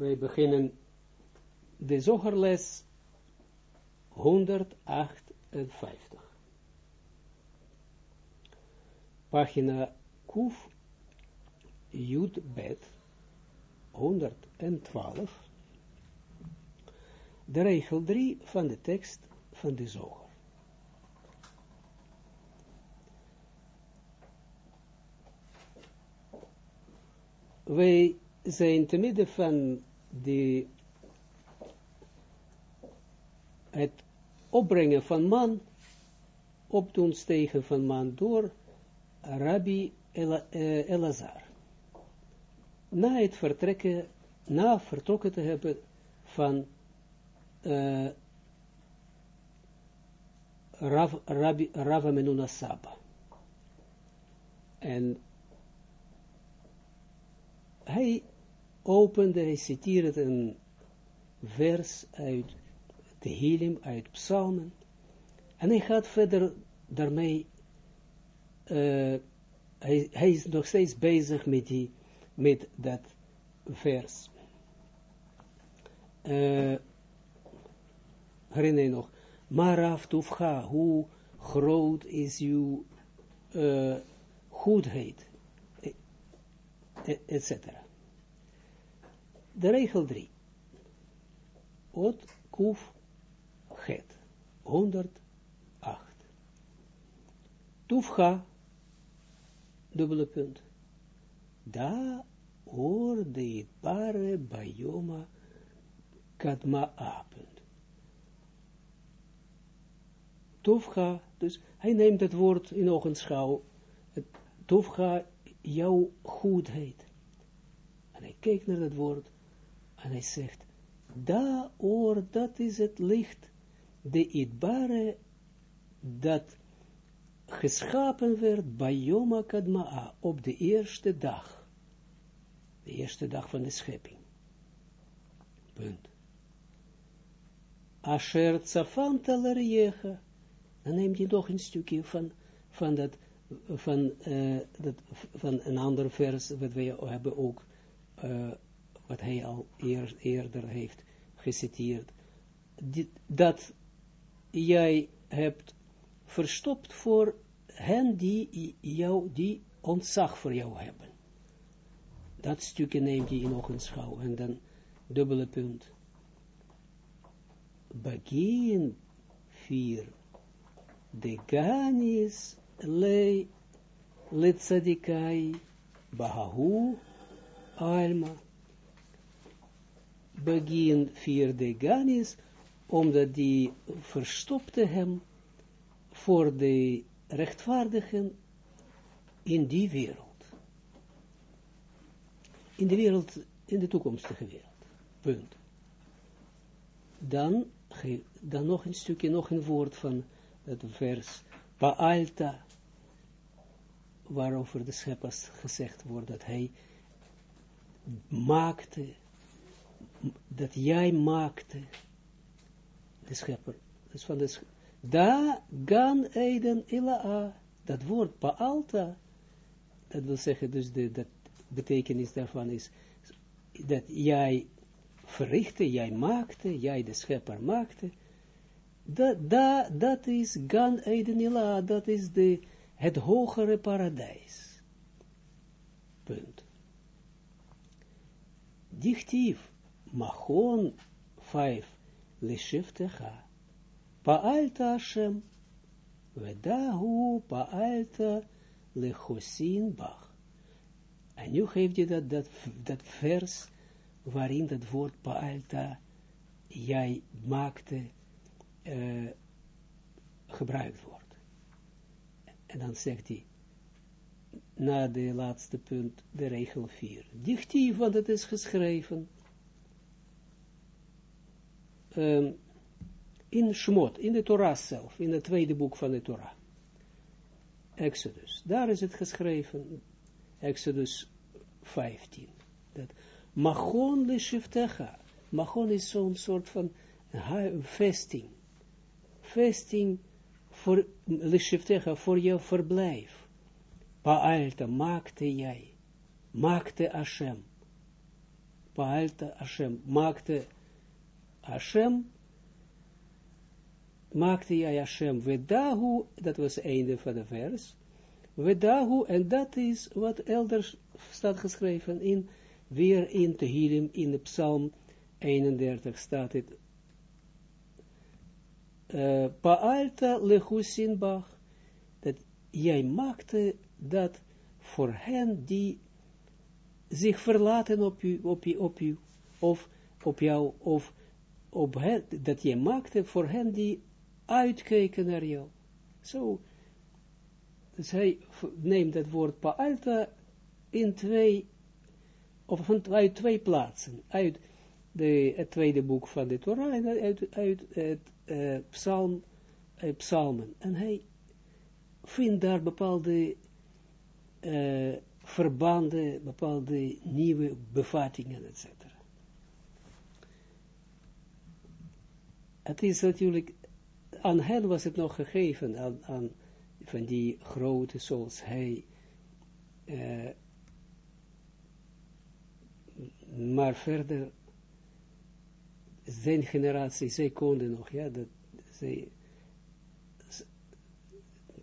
wij beginnen de zogerles 158. Pagina Kuf Jud Bet 112. De regel 3 van de tekst van de zoger. Wij zijn te midden van de, het opbrengen van man, opdoen stegen van man door Rabbi eh, Elazar. Na het vertrekken, na vertrokken te hebben van uh, Rav, Rabbi, Rav Menuna. En hij opende, hij citeerde een vers uit de Hilim, uit Psalmen, en hij gaat verder daarmee, uh, hij, hij, is nog steeds bezig met, die, met dat vers. Uh, herinner je nog, Maraf Tufcha, hoe groot is uw uh, goedheid, etc. De regel 3. Ot kuf het. 108. Tufcha, dubbele punt. Da orde it pare bayoma kadma a, punt. Tufcha, dus hij neemt het woord in ogenschouw. Tufcha, jouw goedheid. En hij kijkt naar het woord en hij zegt, da oor, dat is het licht, de itbare, dat geschapen werd bij Yoma Kadma'a, op de eerste dag. De eerste dag van de schepping. Punt. Asher tzafant alariecha. Dan neemt hij nog een stukje van, van dat, van, uh, dat, van een ander vers, wat wij hebben ook uh, wat hij al eer, eerder heeft geciteerd, dat jij hebt verstopt voor hen die jou, die ontzag voor jou hebben. Dat stukje neemt hij nog een schouw en dan dubbele punt. Begin 4. De ganis le le tzadikai bahahu alma begin vierde Ganis, omdat die verstopte hem voor de rechtvaardigen in die wereld. In de wereld, in de toekomstige wereld. Punt. Dan, dan nog een stukje, nog een woord van het vers Paalta, waarover de scheppers gezegd wordt dat hij maakte dat jij maakte, de schepper, dus van de da gan eiden ila'a, dat woord pa'alta, dat wil zeggen, dus de dat betekenis daarvan is, dat jij verrichtte, jij maakte, jij de schepper maakte, dat, dat, is gan eiden ila'a, dat is de, het hogere paradijs. Punt. Dichtief, Machon 5, Lishiftecha, Paalta Hashem, Vedahu Paalta Lechosin Bach. En nu geeft je dat, dat, dat vers, waarin dat woord Paalta, jij maakte, gebruikt wordt. En dan zegt hij, na de laatste punt, de regel 4. Dichtief, want het is geschreven, um, in Shmot, in de Torah zelf, in het tweede boek van de Torah. Exodus, daar is het geschreven, Exodus 15. Dat Machon le shiftecha, Machon is zo'n soort van vesting, vesting voor le shiftecha, voor jouw verblijf. Paalta, maakte jij, maakte Hashem. Paalta Hashem, maakte Hashem, maakte jij Hashem, Vedahu, dat was het einde van de vers, Vedahu, en dat is wat elders staat geschreven, in, weer in Tehillim, in de psalm 31 staat het, uh, Paalta lechusinbach, dat jij maakte dat voor hen die zich verlaten op u, op u, op u, of op jou, of op dat je maakte voor hen die uitkijken naar jou. Zo, dus hij neemt het woord pa'alta in twee, of van, uit twee plaatsen, uit de, het tweede boek van de Torah en uit, uit het uh, psalm, uh, psalmen. En hij vindt daar bepaalde uh, verbanden, bepaalde nieuwe bevattingen, etc. Het is natuurlijk, aan hen was het nog gegeven, aan, van die grote zoals hij, uh, maar verder, zijn generatie, zij konden nog, ja, dat zij,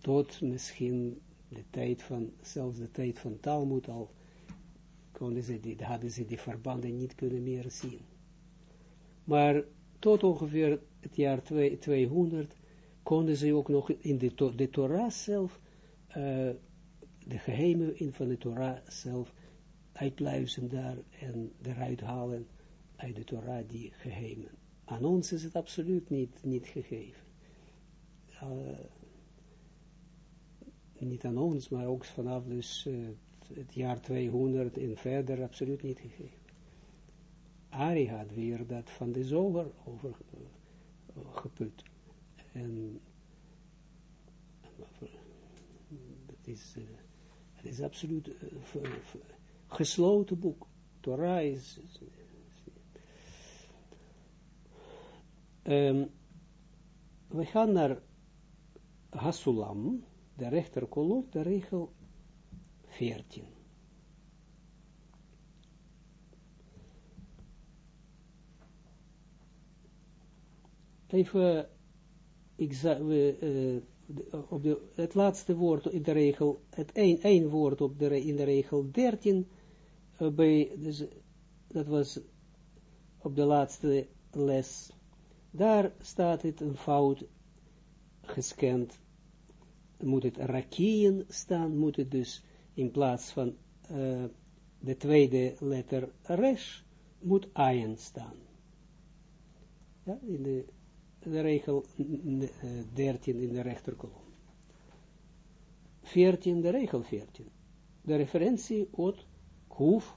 tot misschien de tijd van, zelfs de tijd van Talmud al, konden ze die, hadden ze die verbanden niet kunnen meer zien. Maar tot ongeveer het jaar 200 konden ze ook nog in de, de Torah zelf, uh, de geheimen in van de Torah zelf, uitpluizen daar en eruit halen uit de Torah die geheimen. Aan ons is het absoluut niet, niet gegeven. Uh, niet aan ons, maar ook vanaf dus uh, het jaar 200 en verder absoluut niet gegeven. Ari had weer dat van de zoger over geput. En dat is, uh, het is absoluut gesloten boek. Torah is... Um, we gaan naar Hasulam de rechterkolom, de regel 14. Even, ik uh, op de, het laatste woord in de regel, het één, één woord op de, in de regel 13, uh, bij, dus, dat was op de laatste les, daar staat het een fout gescand moet het rakien staan, moet het dus in plaats van de tweede letter resh, moet ayen staan. Ja, in de, de regel 13 in de rechterkolom. 14, de regel 14. De referentie ot kuf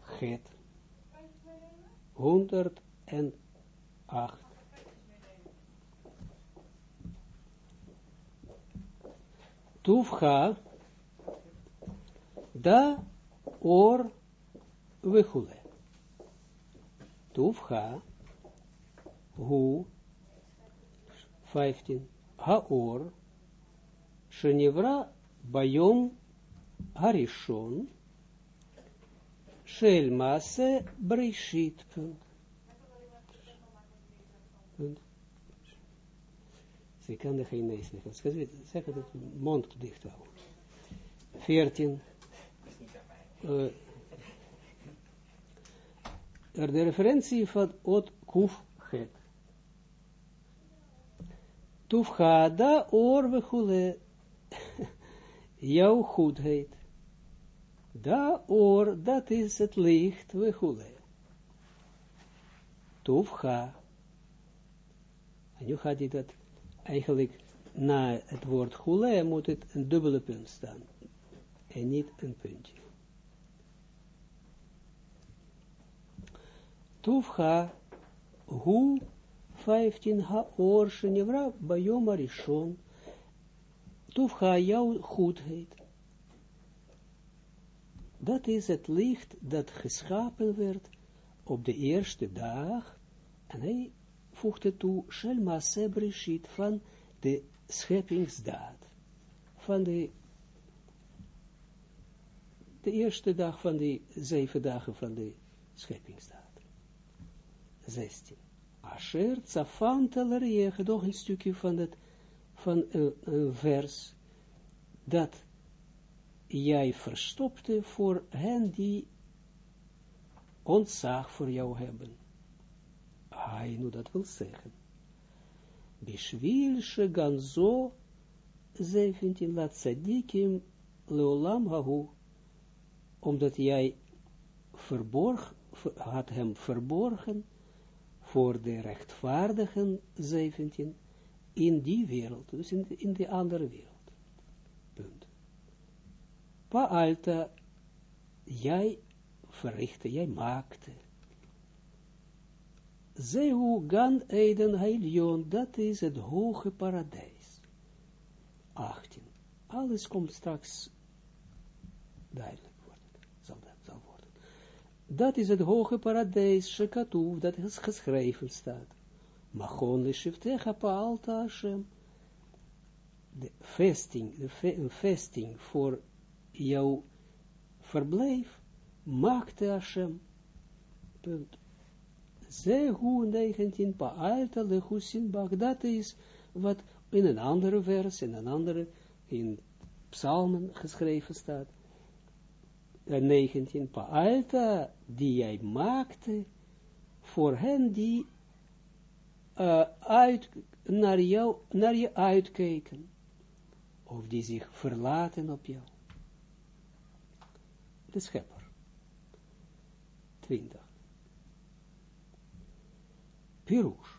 het 108. Tuvcha, da or vechule. Tuvcha, hu, 15, haor, shenivra bayom harishon, shel maase brishit. Punt. Ze kan er geen nee zeggen. Zeg het mond dicht houden. 14. Uh, er de referentie van Ot Kuf Het. Tufhada or Jouw goedheid. Da oor, dat is het licht, wechule. Tufha. En nu gaat hij eigenlijk na het woord hule moet het een dubbele punt staan. En niet een puntje. Tufha, hu, 15 ha or shenevra bayom arishon. Tufha, jouw goedheid. Dat is het licht dat geschapen werd op de eerste dag. En hij voegde toe, Shelma Sebrishit, van de scheppingsdaad, van de, de eerste dag van de zeven dagen van de scheppingsdaad. 16. Asher tzafant alarieche, nog een stukje van, het, van een, een vers, dat jij verstopte voor hen die ontzag voor jou hebben. Hij nu dat wil zeggen. Bishvil sheganzo 17 laat tzadikim leolam hahu, omdat jij verborg, had hem verborgen voor de rechtvaardigen 17 in die wereld, dus in de, in de andere wereld. Punt. alta, jij verrichtte, jij maakte. Zehu gan Eden Heilion, dat is het hoge paradijs. 18. Alles komt straks duidelijk worden, zal, dat, zal worden. Dat is het hoge paradijs, Shekatuv, dat is geschreven staat. Machon lishivtecha pa'alta Hashem. De vesting, een vesting voor jouw verblijf, maakte Hashem. Punt. Zehu 19 pa'alta lechusin bak. Dat is wat in een andere vers, in een andere, in psalmen geschreven staat. 19 pa'alta, die jij maakte, voor hen die uh, uit, naar, jou, naar je uitkijken, of die zich verlaten op jou. De schepper. 20. Pirush.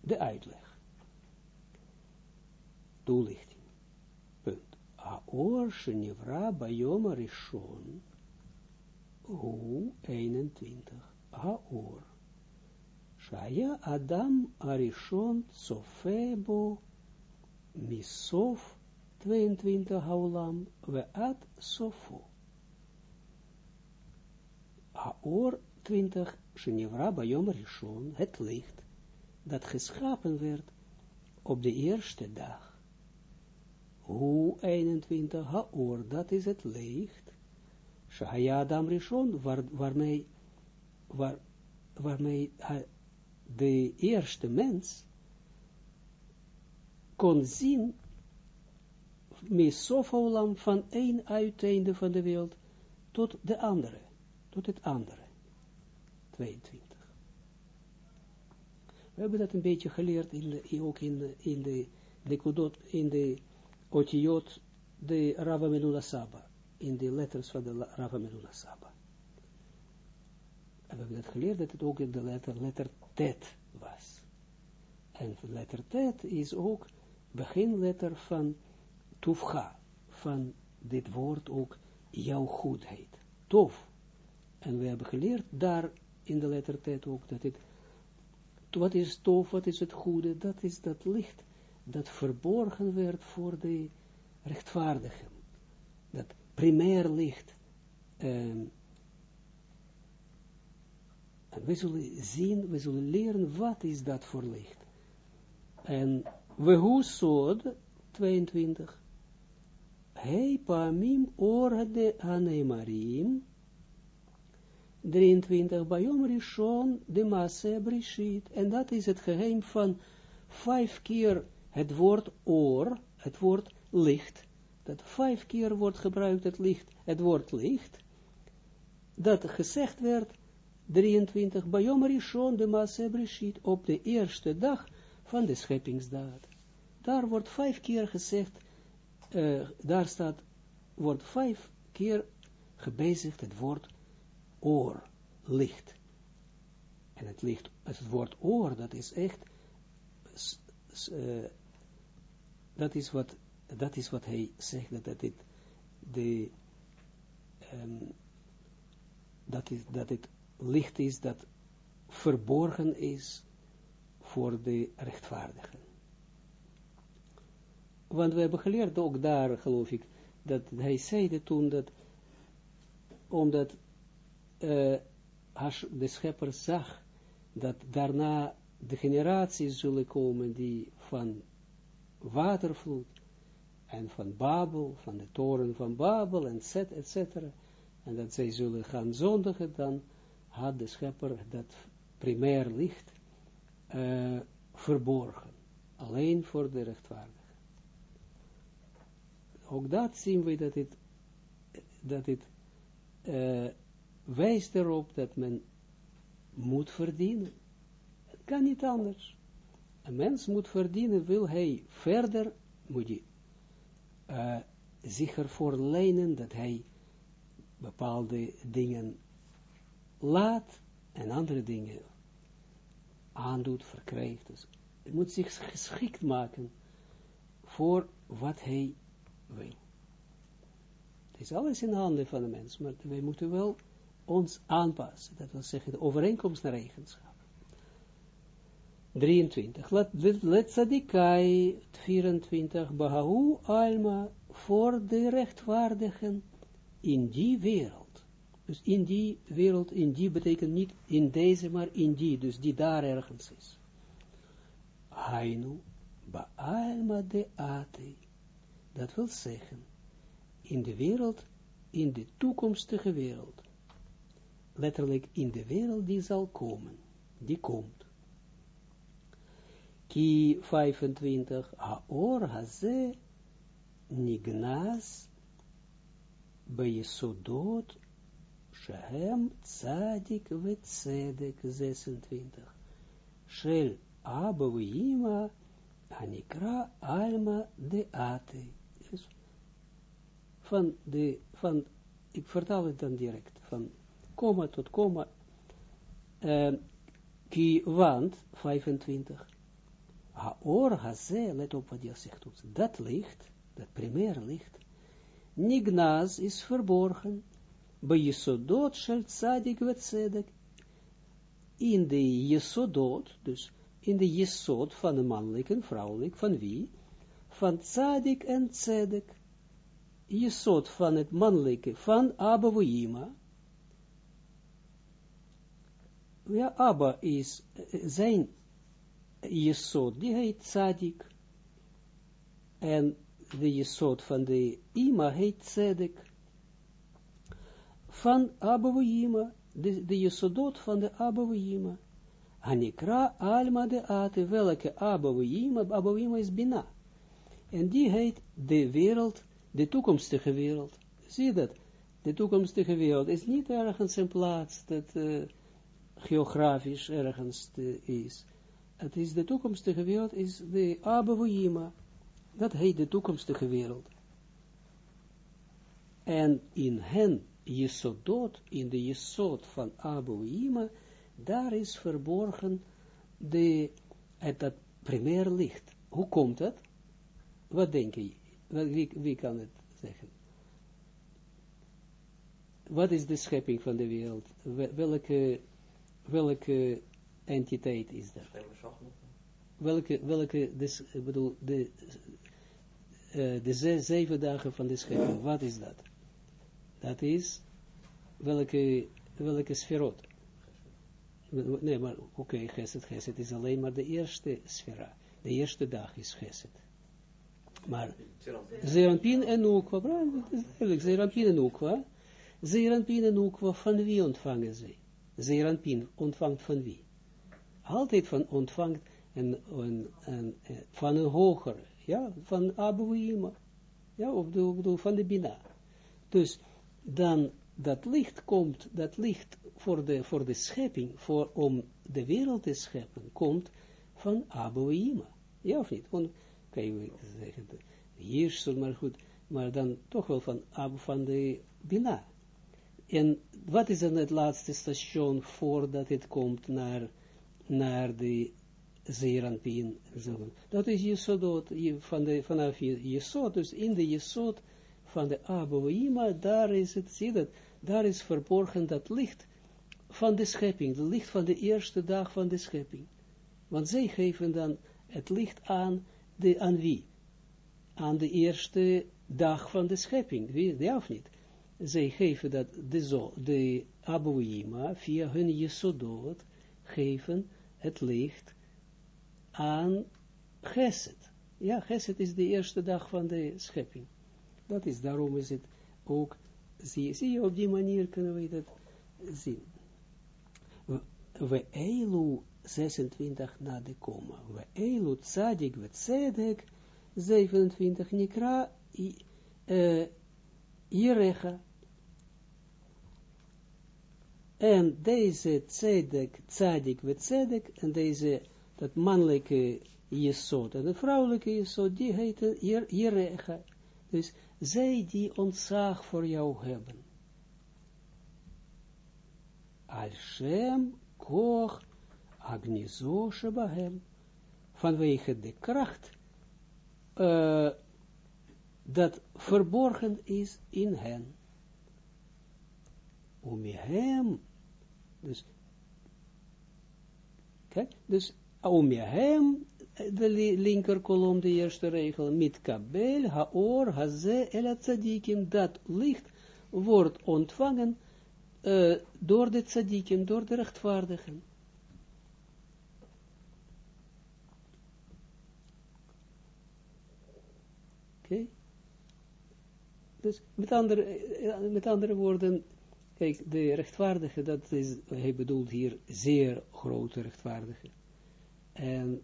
De uitleg. Toelichting. Punt. Aor shenivra bayom rishon. Hu 21. Aor. Shaya Adam Arishon Sofebo Misof 22 Haulam Ve'at Sofo. Aor 20 Shenivra Bayom Rishon, het licht, dat geschapen werd op de eerste dag. Hoe 21 Haor, dat is het licht. Shahaya Adam Rishon, waar, waarmee, waar, waarmee de eerste mens kon zien mesofolam van één uiteinde van de wereld tot de andere, tot het andere. 22. We hebben dat een beetje geleerd, in de, ook in de, in de, de in de otiot, de Rava Menula Saba, in de letters van de Rava Menula Saba. En we hebben dat geleerd, dat het ook in de letter, letter Tet was. En letter Tet is ook beginletter van Tufcha, van dit woord ook jouw goedheid. Tof. En we hebben geleerd daar in de letter T ook, dat het, wat is tof, wat is het goede, dat is dat licht, dat verborgen werd voor de rechtvaardigen. Dat primair licht. En we zullen zien, we zullen leren, wat is dat voor licht. En we hoe sod, 22, Hei pamim orde anemarim, 23, Bayom Rishon, de Maase Brishit. En dat is het geheim van vijf keer het woord oor, het woord licht. Dat vijf keer wordt gebruikt het licht, het woord licht. Dat gezegd werd, 23, Bayom Rishon, de Maase op de eerste dag van de scheppingsdaad. Daar wordt vijf keer gezegd, uh, daar staat, wordt vijf keer gebezigd het woord oor, licht. En het licht, het woord oor, dat is echt, uh, dat is wat, dat is wat hij zegt, dat, dat de, um, dat, is, dat het licht is dat verborgen is voor de rechtvaardigen. Want we hebben geleerd ook daar, geloof ik, dat hij zeide toen dat, omdat uh, de schepper zag dat daarna de generaties zullen komen die van watervloed en van Babel, van de toren van Babel, en et cetera, en dat zij zullen gaan zondigen, dan had de schepper dat primair licht uh, verborgen. Alleen voor de rechtvaardigen. Ook dat zien we dat het, dat het uh, wijst erop dat men moet verdienen. Het kan niet anders. Een mens moet verdienen, wil hij verder, moet hij uh, zich ervoor lenen dat hij bepaalde dingen laat en andere dingen aandoet, verkrijgt. Dus hij moet zich geschikt maken voor wat hij wil. Het is alles in handen van de mens, maar wij moeten wel ons aanpassen. Dat wil zeggen, de overeenkomst naar eigenschap. 23. Let, let sadikai 24. Bahahu alma voor de rechtvaardigen in die wereld. Dus in die wereld, in die betekent niet in deze, maar in die, dus die daar ergens is. Hainu, ba'alma de ate. Dat wil zeggen, in de wereld, in de toekomstige wereld. Letterlijk in de wereld die zal komen, die komt. Ki 25, Haor haze nignas Beyesodot Shehem Tzadik Vetzedek 26 Shel Abba Vima Hanikra Alma de Ate. Van de, van, ik vertaal het dan direct, van komma tot komma, uh, ki, want, 25, haor haze, let op wat je zegt, dat licht, dat primaire licht, Nignaz is verborgen, bij Jesodot shel tzadik vetzedek, in de Jesodot, dus in de Jesod van de mannelijke en vrouwelijk, van wie? Van tzadik en tzedek, Jesod van het mannelijke, van Abba Woyima. Ja, Abba is zijn Jesod, die heet tzadik, en de jesot van de ima heet tzedek. Van Abouima, de, de jesodot van de Abouima. Hanikra alma de ate, welke Abouima, Abouima is bina. En die heet de wereld, de toekomstige wereld. Zie dat? De toekomstige wereld is niet ergens een plaats dat uh, geografisch ergens is. Het is de toekomstige wereld, is de Abouima. Dat heet de toekomstige wereld. En in hen, Jesodot, in de Jesod van Ima, daar is verborgen de, het, dat primair licht. Hoe komt dat? Wat denk je? Wie, wie kan het zeggen? Wat is de schepping van de wereld? Welke, welke entiteit is dat? Welke, welke, dus, ik bedoel, de, uh, de zeven dagen van de schepping, wat is dat? Dat is, welke, welke sferot? Nee, maar oké, okay, geset, geset is alleen maar de eerste sfera. De eerste dag is geset. Maar Zeranpin en Nukwa, duidelijk, Zeranpin en Nukwa, Zeranpin en Nukwa, van wie ontvangen ze? Zeranpin ontvangt van wie? Altijd van ontvangt en, en, van een hoger, ja, van Abu ja, of de, van de Bina. Dus dan dat licht komt, dat licht voor de, voor de schepping, voor, om de wereld te scheppen, komt van Abu Ja of niet? Want, kan je zeggen, hier maar goed, maar dan toch wel van Abu van de Bina. En wat is dan het laatste station voordat het komt naar, naar de Zeranpien. Dat is Jesodot, van de, vanaf Jesod, dus in de Jesod van de Aboima, daar is het, zie dat, daar is verborgen dat licht van de schepping, het licht van de eerste dag van de schepping. Want zij geven dan het licht aan, de, aan wie? Aan de eerste dag van de schepping, wie, ja of niet? Zij geven dat, de, zo, de via hun Jesodot, geven het licht aan Geset. Ja, Geset is de eerste dag van de schepping. Dat is, daarom is het ook zie, zie je, op die manier kunnen we dat zien. We eilu 26 na de komma. We eilu tzadik we tzedek 27 nikra uh, Jerecha. En deze tzedek, tzadik we tzedek, en deze, dat mannelijke jesot, en de vrouwelijke jesot, die heette Jerecha. Dus zij die ontzag voor jou hebben. Al-Shem, Koch, Agnizo, Shebahem, vanwege de kracht uh, dat verborgen is in hen. Om hem, dus, kijk, dus om hem, de linker kolom, de eerste regel, mit kabel, haor, haze, el tzadikim, dat licht wordt ontvangen uh, door de tzadikim, door de rechtvaardigen. Oké? Dus met andere, eh, met andere woorden, kijk, de rechtvaardige, dat is, hij bedoelt hier zeer grote rechtvaardige. En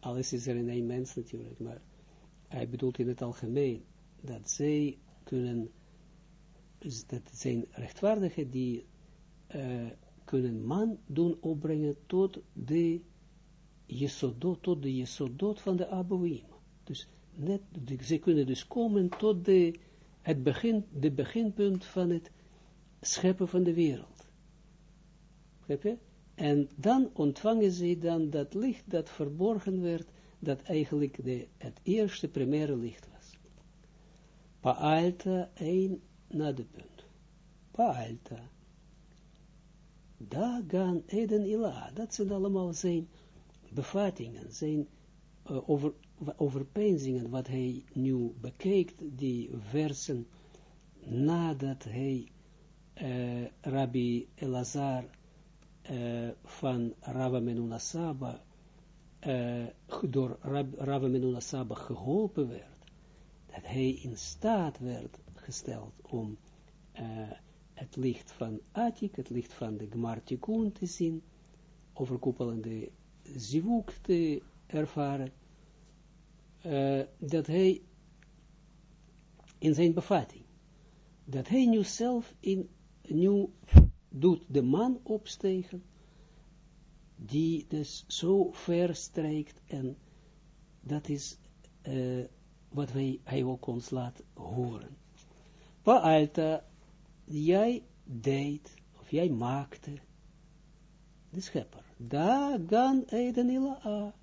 alles is er in één mens natuurlijk, maar hij bedoelt in het algemeen dat zij kunnen, dat zijn rechtvaardigen die uh, kunnen man doen opbrengen tot de jesodot, tot de jesodot van de Abouim. Dus net, ze kunnen dus komen tot de, het begin, de beginpunt van het scheppen van de wereld. En dan ontvangen ze dan dat licht dat verborgen werd, dat eigenlijk de, het eerste primaire licht was. Paalta, één na de punt. Paalta. Eden Ila, dat zijn allemaal zijn bevattingen, zijn uh, over, overpeinzingen, wat hij nu bekijkt, die versen, nadat hij uh, Rabbi Elazar uh, van Rava Menuna Saba, uh, door Rab, Rava Menuna Saba geholpen werd, dat hij in staat werd gesteld om het licht van Atik, het licht van de Gmartikun te zien, overkoepelende zivuk te ervaren, dat hij in zijn bevatting, dat hij nu zelf in, nu doet de man opstegen, die dus zo ver strijkt en dat is uh, wat wij, hij ook ons laat horen. Paalta, jij deed, of jij maakte, de schepper, da gan eden ila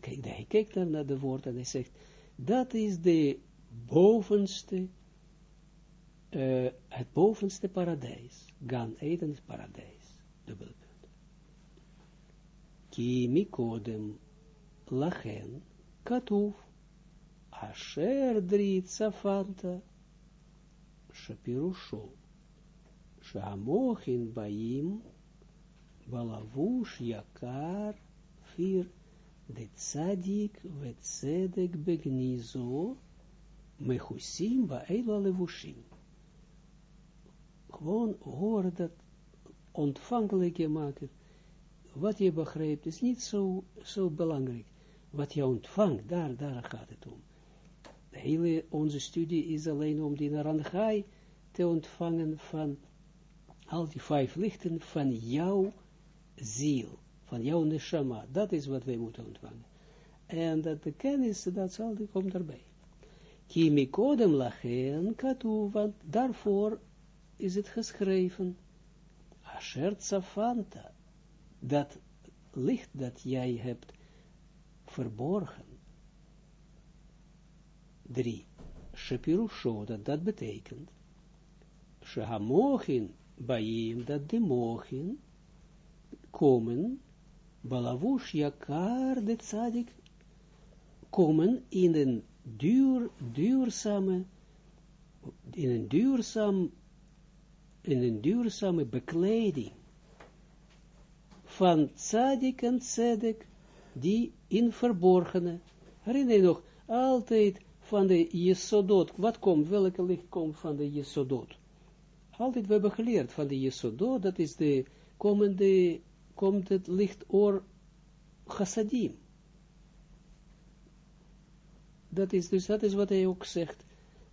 kijk, hij kijkt naar de woord en hij zegt, dat is de bovenste, uh, het bovenste paradijs. Gan Eden paradijs. Dubbelpunt. Ki mikodem lachen katuf asher drit safanta shapirusho shamochin baim balavush yakar fir de tzadik ve tzedek begnizo mechusim ba. Gewoon horen dat ontvankelijke maken. Wat je begrijpt is niet zo, zo belangrijk. Wat je ontvangt, daar, daar gaat het om. De hele onze studie is alleen om die naranjai te ontvangen van al die vijf lichten van jouw ziel van jouw neshama, dat is wat wij moeten ontvangen. En dat de kennis, dat zal, die komt erbij. Kimi kodem lachen katu, want daarvoor is het geschreven, asher tsafanta, dat licht dat jij hebt verborgen. Drie. Shepirusho, dat dat betekent. Shehamochin, baim, dat de mochin komen Balavush Yakar de Tzadik komen in een duur, duurzame, in een duurzaam, in een duurzame bekleding van Tzadik en Tzedek, die in verborgene, herinner je nog, altijd van de Jesodot, wat komt, welke licht komt van de Jesodot? Altijd we hebben geleerd van de Jesodot, dat is de komende, komt het licht oor chassadim. Dat is dus, dat is wat hij ook zegt,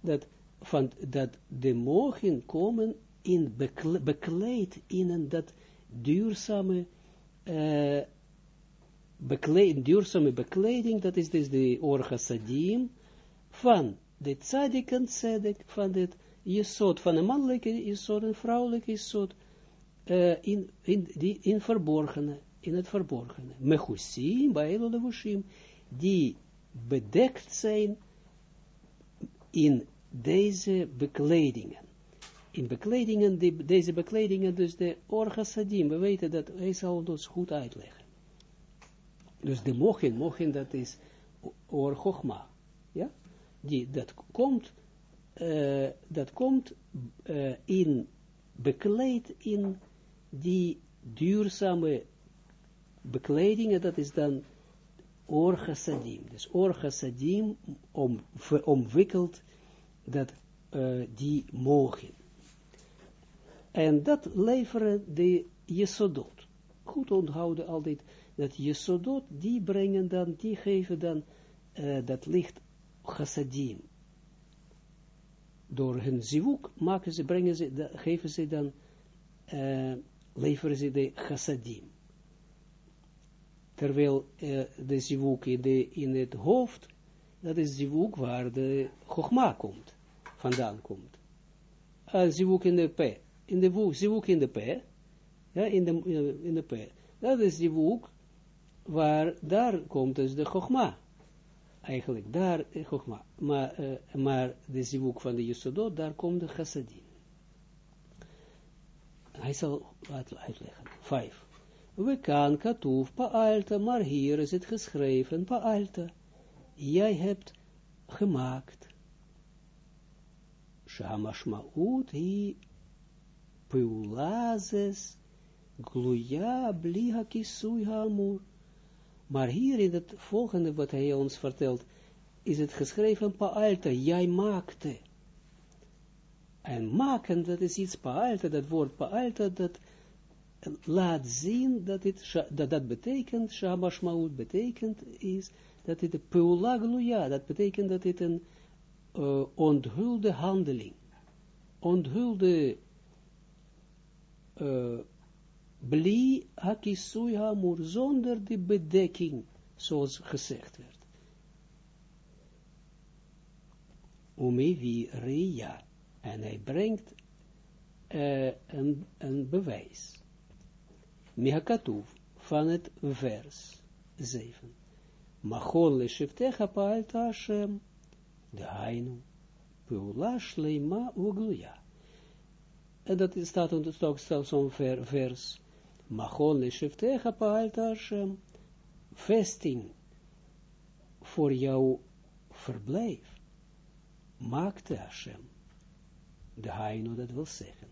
dat, van, dat de mogen komen in bekleed in een dat duurzame uh, duurzame bekleding, dat is dus de orga sadim, van de tzadik en tzedek, van het jesot, van een mannelijke jesot en vrouwelijke jesot, uh, in, in, die, in verborgene, in het verborgene. Mechusim, bij Elolevushim, die bedekt zijn in deze bekledingen. In bekledingen, die, deze bekledingen, dus de orgasadim, we weten dat, hij zal ons goed uitleggen. Dus de mochen, mochen dat is or ja, die, dat komt, uh, dat komt uh, in, bekleed in die duurzame bekledingen, dat is dan orgasadim. Dus orgasadim om, omwikkeld dat uh, die mogen. En dat leveren de jesodot. Goed onthouden altijd dat jesodot, die brengen dan, die geven dan uh, dat licht chassadim. Door hun zivuk maken ze, brengen ze, geven ze dan, uh, leveren ze de chassadim. Terwijl uh, de zivuk in, in het hoofd, dat is zivuk waar de chogma komt, vandaan komt. Uh, zivuk in de p, in de zivuk in de p, ja, in de, in de p. Dat is zivuk waar, daar komt dus de chogma. Eigenlijk, daar de chogma. Maar, uh, maar de zivuk van de Yesodot, daar komt de chassadim. Hij zal uitleggen. Vijf. We kan katoef pa'alta, maar hier is het geschreven pa'alta. Jij hebt gemaakt. Shamashmaut hi peulazes gluja bliha kisui. Maar hier in het volgende wat hij ons vertelt, is het geschreven pa'alta, jij maakte. En maken, dat is iets pa'alta, dat woord pa'alta, dat laat zien dat het, dat, dat betekent, shamashmaut betekent, is, dat het peula gluja, dat betekent dat het een onthulde handeling, onthulde uh, bli hakisui hamur, zonder de bedekking, zoals gezegd werd. Umevi ria, en hij brengt uh, een, een bewijs. Mihakatuv, van het vers 7. Machon le shiftecha paalta Hashem, de hainu, peula shleima ugluja. En dat staat onder zo'n vers Machon lesheftecha paalta Hashem, vesting voor jouw verblijf, maakte Hashem. De Hainu, dat wil zeggen.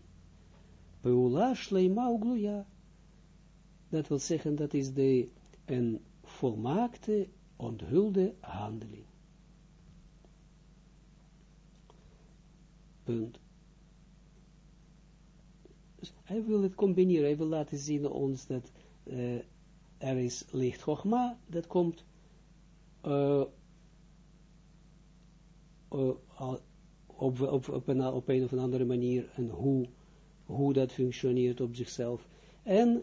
Peula shleima ugluja. Dat wil zeggen, dat is de, een volmaakte, onthulde handeling. Punt. Hij wil het combineren, hij wil laten zien ons dat uh, er is licht Chogma, dat komt uh, uh, op, op, op, een, op een of andere manier en hoe, hoe dat functioneert op zichzelf. En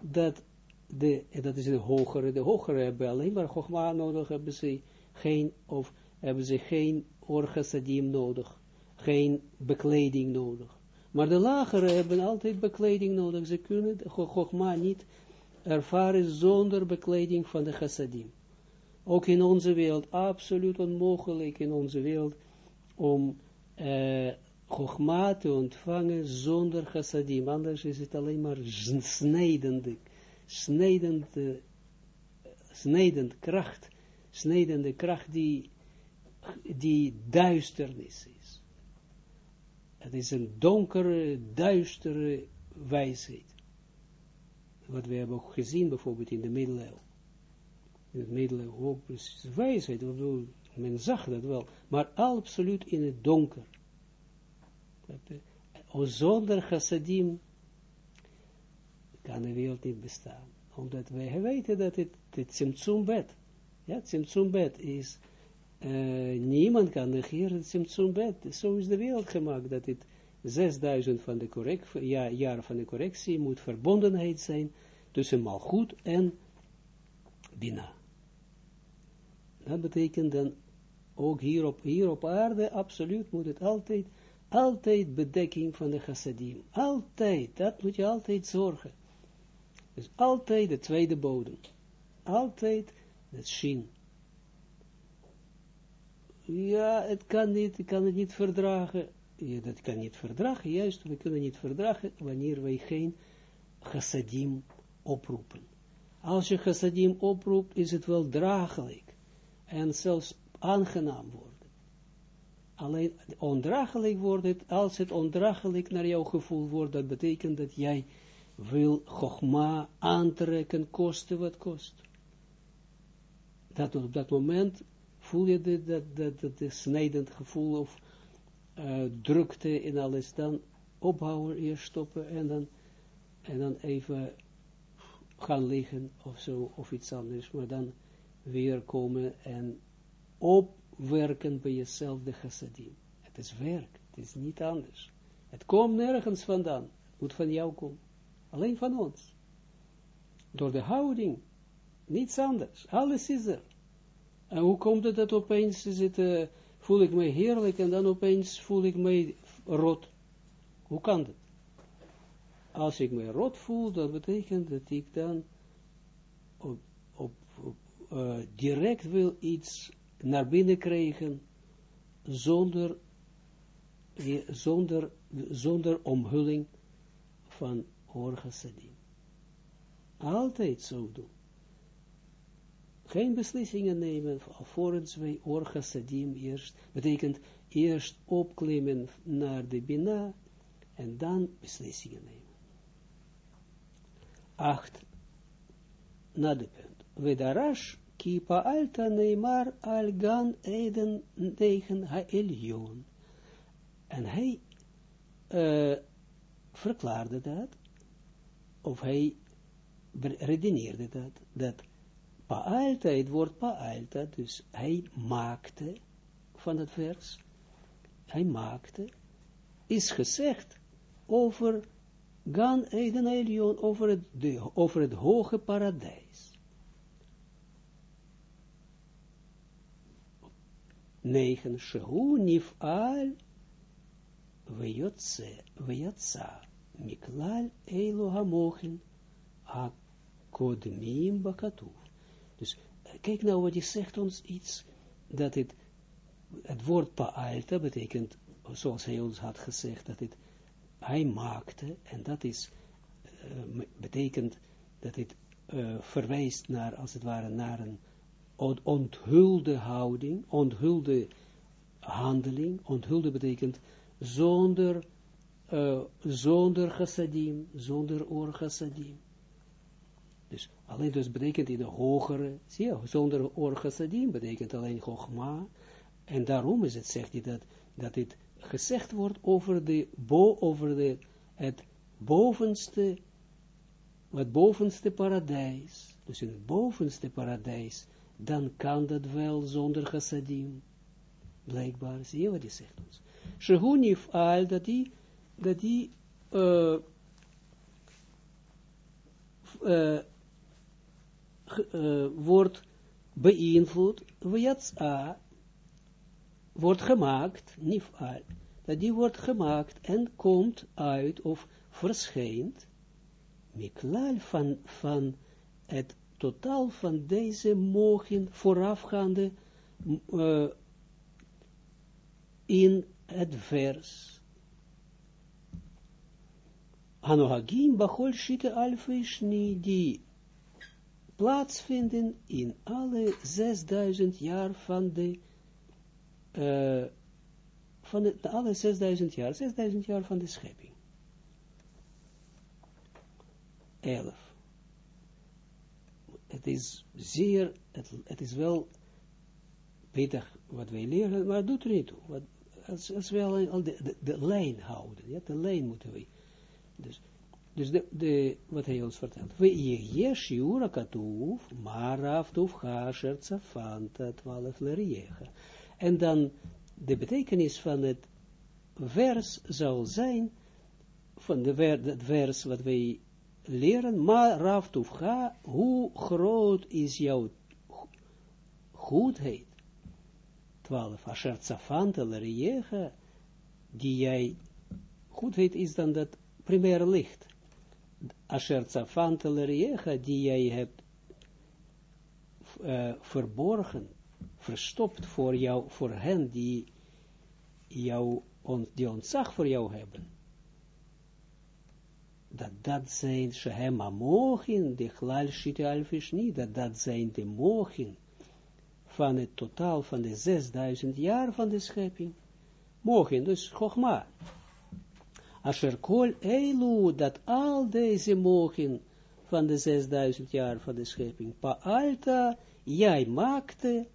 dat, de, dat is de hogere, de hogere hebben alleen maar Chogma nodig, hebben ze geen, of hebben ze geen orgasadim nodig, geen bekleding nodig. Maar de lagere hebben altijd bekleding nodig. Ze kunnen Chogma niet ervaren zonder bekleding van de chassadim. Ook in onze wereld, absoluut onmogelijk in onze wereld, om uh, Chogma te ontvangen zonder chassadim. Anders is het alleen maar snijdende, snijdende, snijdend kracht, snijdende kracht die, die duisternis is. Het is een donkere, duistere wijsheid. Wat we hebben ook gezien bijvoorbeeld in de middeleeuwen. In de middeleeuwen ook precies wijsheid. Men zag dat wel, maar absoluut in het donker. Zonder chassadim kan de wereld niet bestaan. Omdat wij weten dat het, het Tsimtsumbed, ja, Tsimtsumbed is, niemand kan negeren het Tsimtsumbed. Zo is de wereld gemaakt, dat het 6000 van de correct, ja, jaren van de correctie moet verbondenheid zijn tussen Malchut en Bina. Dat betekent dan ook hier op, hier op aarde, absoluut moet het altijd, altijd bedekking van de chassadim. Altijd, dat moet je altijd zorgen. Dus altijd de tweede bodem. Altijd het shin. Ja, het kan niet, ik kan het niet verdragen. Ja, dat kan niet verdragen, juist, we kunnen niet verdragen wanneer wij geen chassadim oproepen. Als je chassadim oproept, is het wel draaglijk. En zelfs aangenaam worden. Alleen ondraaglijk wordt het, als het ondraaglijk naar jouw gevoel wordt, dat betekent dat jij wil Chogma aantrekken, kosten wat kost. Dat op dat moment voel je dat, dat, dat, dat snijdend gevoel of uh, drukte in alles, dan ophouden, eerst stoppen en dan, en dan even gaan liggen of zo, of iets anders, maar dan weer komen en opwerken bij jezelf de chassadim. Het is werk, het is niet anders. Het komt nergens vandaan, het moet van jou komen. Alleen van ons. Door de houding, niets anders. Alles is er. En hoe komt het dat opeens zit, uh, voel ik me heerlijk en dan opeens voel ik me rot? Hoe kan dat? Als ik me rot voel, dat betekent dat ik dan op, op, uh, direct wil iets naar binnen krijgen zonder, zonder, zonder omhulling van orgasadim. Altijd zo doen. Geen beslissingen nemen, alvorens wij orgasadim eerst, betekent eerst opklimmen naar de bina, en dan beslissingen nemen. Acht, na de punt. Vedarash ki pa'alta neymar al gan eden ha'elion. En hij uh, verklaarde dat, of hij redeneerde dat, dat Pa'alta, het woord Pa'alta, dus hij maakte van het vers, hij maakte, is gezegd over Gan Eden Elion, over het, over het hoge paradijs. Negen, Shehu Nif'al, Vejotze, Vejatsa, Miklal Elo Hamochen, Akodmim Bakatuf. Dus kijk nou wat hij zegt ons iets, dat het, het woord pa'alta betekent, zoals hij ons had gezegd, dat het, hij maakte, en dat is, uh, betekent dat het uh, verwijst naar, als het ware, naar een onthulde houding, onthulde handeling, onthulde betekent zonder uh, zonder chassadim, zonder oor chassadim. Alleen dus betekent in de hogere, zie je, zonder oor chassadim betekent alleen chogma. En daarom is het, zegt hij, dat, dat dit gezegd wordt over, de, bo, over de, het bovenste, het bovenste paradijs. Dus in het bovenste paradijs, dan kan dat wel zonder chassadim. Blijkbaar, zie je wat hij zegt ons. Shehunif al, dat die dat die uh, uh, uh, wordt beïnvloed, a wordt gemaakt, nif'al, dat die wordt gemaakt en komt uit of verschijnt, miklal van, van het totaal van deze mogen voorafgaande uh, in het vers. Hanohagim bachol shite alfishni die plaatsvinden in alle 6000 jaar van de uh, van de, alle 6000 jaar, 6000 jaar van de schepping. 11. Het is zeer, het, het is wel pittig wat wij leren, maar doet er niet toe. Wat, als, als we al de, de, de, lijn houden, ja, de lijn moeten we. Dus, dus de, de, wat hij ons vertelt. We je shiura katuf, maraf tuf hasher tzafanta twaalf leriege. En dan de betekenis van het vers zal zijn, van de ver, het vers wat wij leren, maar raf tuf ha, hoe groot is jouw goedheid? 12. Asher tzafante leriege, die jij, goedheid is dan dat primaire licht. Asher tzafante leriege, die jij hebt uh, verborgen, verstopt voor jou, voor hen die jou, die ontzag voor jou hebben. Dat dat zijn, shehem amochin, de chlal shite alfish niet, dat dat zijn de mochin, van het totaal van de 6000 jaar van de schepping. Mogen, dus Chogma. Asher kol eilu, dat al deze mogen van de 6000 jaar van de schepping, pa alta, jij maakte,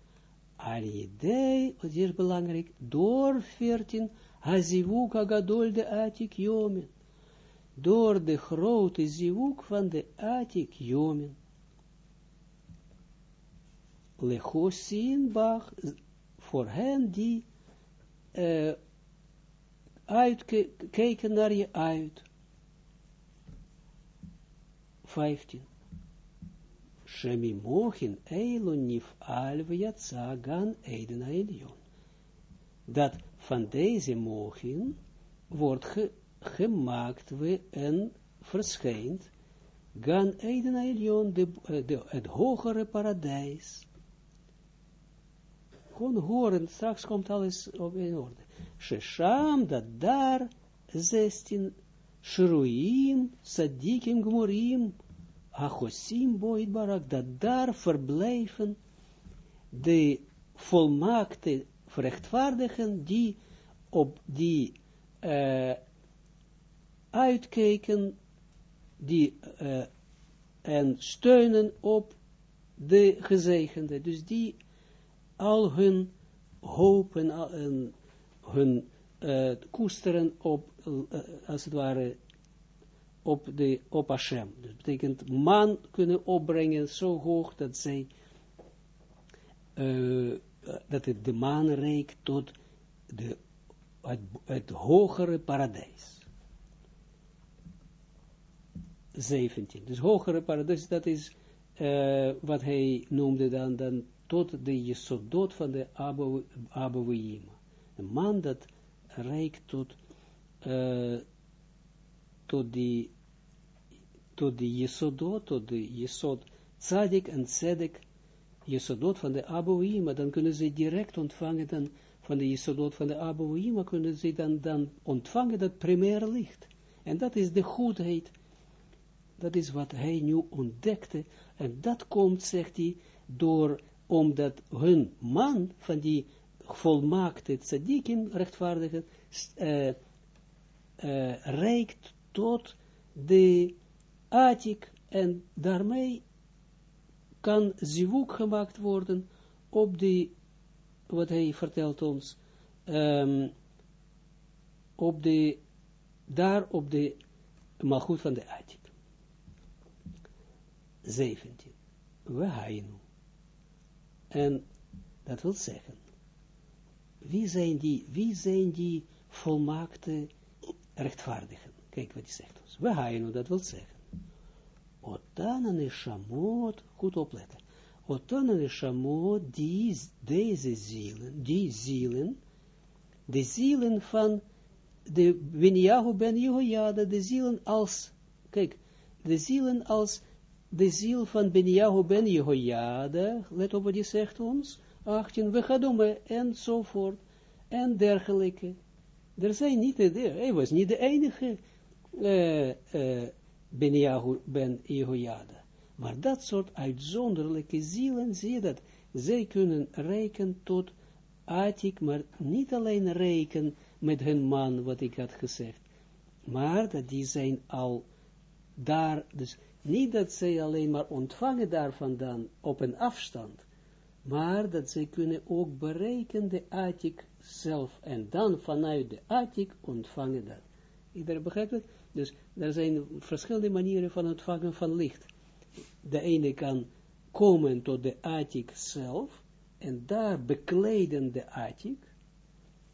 al idee, wat is belangrijk, door 14, hazivuk agadol de atik jomen. Door de grote zivuk van de atik jomen lechosin bach, voor hen die uh, uitkijken naar je uit. 15. Shemi mochin eilon nif alvjatsa gan eiden aelion. Dat van deze mochin wordt ge, gemaakt we en verschijnt gan eiden aelion, de, het hogere paradijs gewoon horen, straks komt alles op in orde. Shesham, dat daar, 16, Shruim, Sadikim, Gmurim, Achosim, Boit Barak, dat daar verblijven de volmaakte rechtvaardigen die op die uitkijken, die en steunen op de gezegende, dus die al hun hopen en hun uh, koesteren op, uh, als het ware, op, de, op Hashem. Dat betekent man kunnen opbrengen zo hoog dat zij, uh, dat het de man reikt tot de, het, hogere paradijs. 17. Dus hogere paradijs, dat is wat hij noemde dan, dan tot de jesodot van de Abouima. Een man dat reikt tot, uh, tot die tot de jesodot, tot de jesod tzadik en tzedek, jesodot van de Abouima, dan kunnen ze direct ontvangen dan van de jesodot van de Abouima, kunnen ze dan, dan ontvangen dat primaire licht. En dat is de goedheid. Dat is wat hij nu ontdekte. En dat komt, zegt hij, door omdat hun man van die volmaakte tzadikim, rechtvaardige, uh, uh, reikt tot de atik en daarmee kan zivuk gemaakt worden op die, wat hij vertelt ons, um, op de, daar op de malgoed van de atik. 17. We. En dat wil zeggen, wie zijn die, wie zijn die volmaakte rechtvaardigen? Kijk wat hij zegt ons. We gaan dat wil zeggen. Otana shamot, goed opletten. Otana shamot, die, deze zielen, die zielen, de zielen van de Benjahu ben Jehoiada, de zielen als, kijk, de zielen als de ziel van Benjahu ben Jehoiada, let op wat hij zegt ons, 18, we gaan enzovoort, en dergelijke. Er zijn niet, hij was niet de enige uh, uh, ben Jehoiada. Maar dat soort uitzonderlijke zielen, zie je dat, zij kunnen rekenen tot Atik, maar niet alleen rekenen met hun man, wat ik had gezegd, maar dat die zijn al daar, dus niet dat zij alleen maar ontvangen daar vandaan op een afstand, maar dat zij kunnen ook bereiken de Atik zelf, en dan vanuit de Atik ontvangen dat. Iedereen begrijpt het? Dus er zijn verschillende manieren van ontvangen van licht. De ene kan komen tot de Atik zelf, en daar bekleden de Atik,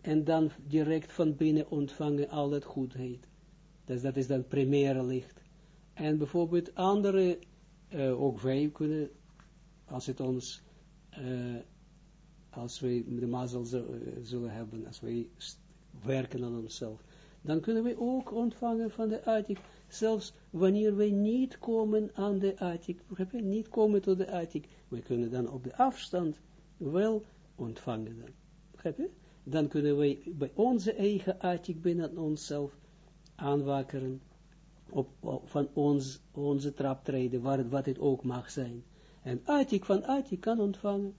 en dan direct van binnen ontvangen al het goedheid. Dus dat is dan primaire licht. En bijvoorbeeld andere, uh, ook wij kunnen, als het ons, uh, als wij de mazel zullen hebben, als wij werken aan onszelf, dan kunnen we ook ontvangen van de attic, zelfs wanneer wij niet komen aan de attic, niet komen tot de attic, we kunnen dan op de afstand wel ontvangen dan. Dan kunnen wij bij onze eigen attic binnen onszelf aanwakkeren, op, van ons, onze traptreden, waar wat het ook mag zijn. En attic van attic kan ontvangen.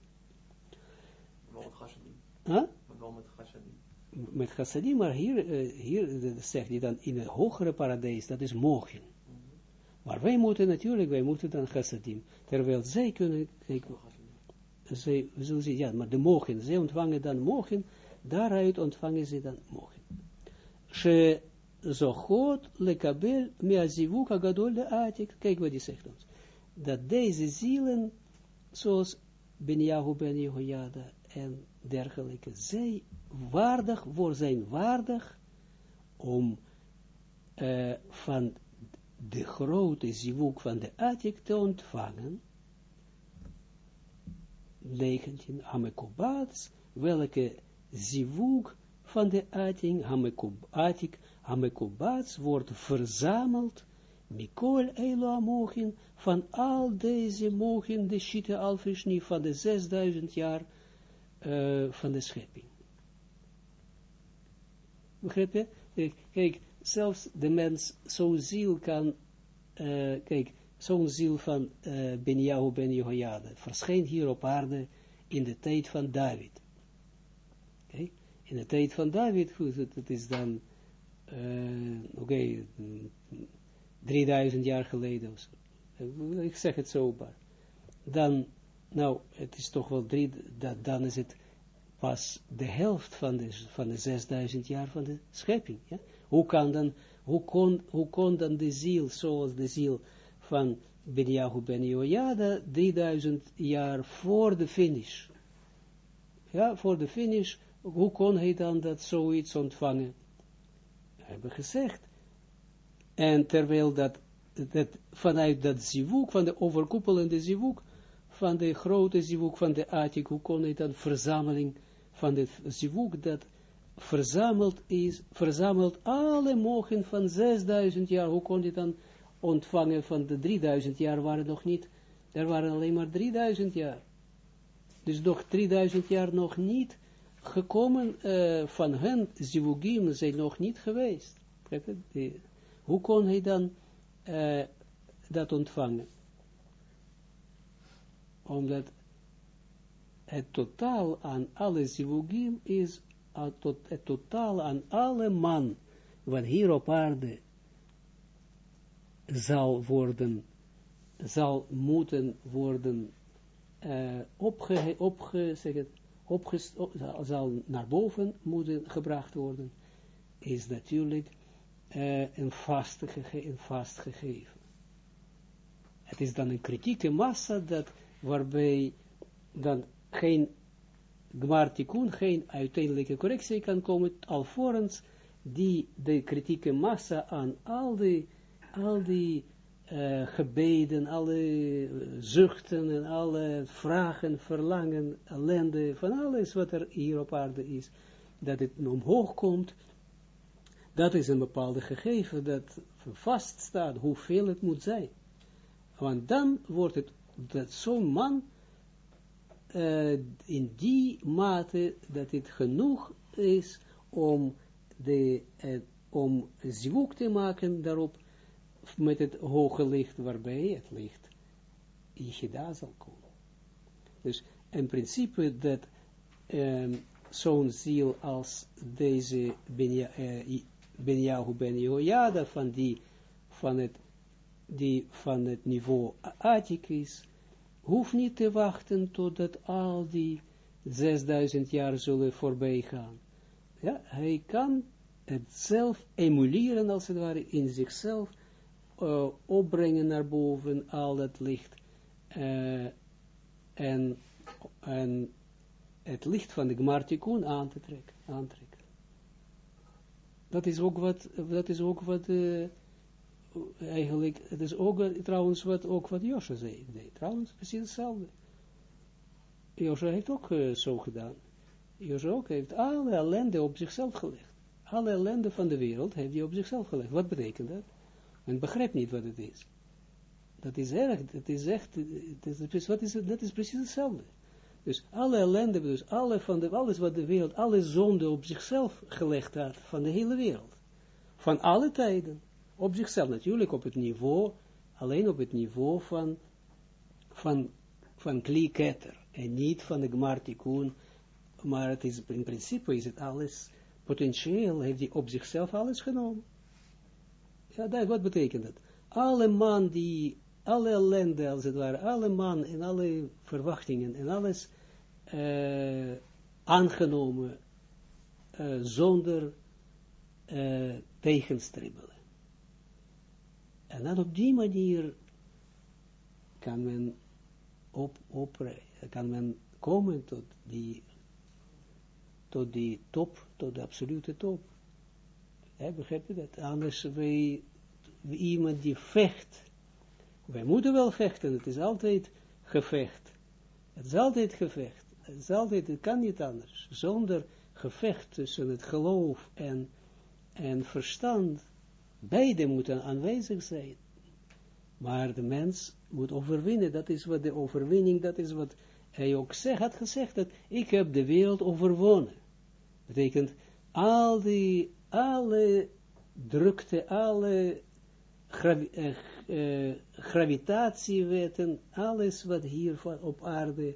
Wel met chassadim. Huh? Wel met chassadim. Met chassadim, maar hier, uh, hier zegt hij dan in het hogere paradijs, dat is mogen. Mhm. Maar wij moeten natuurlijk, wij moeten dan chassadim. Terwijl zij kunnen, kijk, zij, we zullen zien, ja, maar de mogen, zij ontvangen dan mogen, daaruit ontvangen ze dan mogen. She zochot lekabel meazivuk agadol de atik. Kijk wat hij zegt ons. Dat deze zielen, zoals Ben Yahu Ben Jehoiada en dergelijke, zij waardig, voor zijn waardig om uh, van de grote zivuk van de atik te ontvangen. 19 Hamekobats, welke zivuk van de ating, Hamekobatik, Hamekobats wordt verzameld, Mikol Eilo mogen, van al deze mogen, de Shite Alfrishni, van de 6000 jaar uh, van de schepping. Begrijp je? Kijk, zelfs de mens, zo'n ziel kan, uh, kijk, zo'n ziel van uh, Ben Jehoiade, verschijnt hier op aarde in de tijd van David. In de tijd van David, het is dan, oké, 3000 jaar geleden zo. Ik zeg het zo maar. Dan, nou, het is toch wel drie, dan is het pas de helft van de, van de 6000 jaar van de schepping. Ja? Hoe kan dan, hoe kon, hoe kon dan de ziel, zoals de ziel van Ben Yahu Ben Yoyada, 3000 jaar voor de finish. Ja, voor de finish, hoe kon hij dan dat zoiets ontvangen? We hebben gezegd. En terwijl dat, dat vanuit dat zivuk, van de overkoepelende zivuk, van de grote zivuk van de Atik, hoe kon hij dan verzameling van de zivuk, dat verzameld is, verzameld alle mogen van 6000 jaar, hoe kon hij dan ontvangen van de 3000 jaar, waren nog niet, er waren alleen maar 3000 jaar. Dus nog 3000 jaar nog niet gekomen uh, van hen, zivugim zijn nog niet geweest. Hoe kon hij dan uh, dat ontvangen? Omdat het totaal aan alle zivugim is het totaal aan alle man, wat hier op aarde zal worden, zal moeten worden uh, opge, op, zal naar boven moeten gebracht worden, is natuurlijk uh, een, vaste een vast gegeven. Het is dan een kritieke massa dat, waarbij dan geen gmartikun, geen uiteindelijke correctie kan komen, alvorens die de kritieke massa aan al die, al die uh, gebeden, alle zuchten en alle vragen, verlangen, ellende, van alles wat er hier op aarde is, dat het omhoog komt, dat is een bepaalde gegeven dat vaststaat hoeveel het moet zijn. Want dan wordt het, dat zo'n man, uh, in die mate dat het genoeg is om, de, uh, om zwoek te maken daarop, met het hoge licht waarbij het licht Yichida zal komen. Dus in principe dat um, zo'n ziel als deze Benjahu Ben Jehoiada van die van het die van het niveau Atik is, hoeft niet te wachten totdat al die 6000 jaar zullen voorbij gaan. Ja, hij kan het zelf emuleren, als het ware, in zichzelf uh, opbrengen naar boven, al het licht, uh, en, en het licht van de Gmartikun aan te trekken, aantrekken. Dat is ook wat, dat is ook wat, uh, eigenlijk, het is ook trouwens wat, ook wat Josje zei, nee, trouwens precies hetzelfde. Josje heeft ook uh, zo gedaan. Josje ook heeft alle ellende op zichzelf gelegd. Alle ellende van de wereld heeft hij op zichzelf gelegd. Wat betekent dat? Men begrijpt niet wat het is. Dat is erg, dat is echt, dat is, wat is, dat is precies hetzelfde. Dus alle ellende, dus alle van de, alles wat de wereld, alle zonde op zichzelf gelegd had, van de hele wereld. Van alle tijden. Op zichzelf, natuurlijk op het niveau, alleen op het niveau van, van, van. En niet van de gmartikun, maar het is, in principe is het alles, potentieel heeft hij op zichzelf alles genomen. Ja, dat, wat betekent dat? Alle man die alle ellende, als het ware, alle man en alle verwachtingen en alles uh, aangenomen uh, zonder uh, tegenstribbelen. En dan op die manier kan men op, op kan men komen tot die, tot die top, tot de absolute top. Ja, begrijp je dat? Anders wij, iemand die vecht wij moeten wel vechten, het is altijd gevecht. Het is altijd gevecht. Het is altijd, het kan niet anders. Zonder gevecht tussen het geloof en, en verstand, beide moeten aanwezig zijn. Maar de mens moet overwinnen, dat is wat de overwinning, dat is wat hij ook zeg, had gezegd, dat ik heb de wereld overwonnen. Betekent, al die, alle drukte, alle eh, uh, gravitatiewetten, alles wat hier op aarde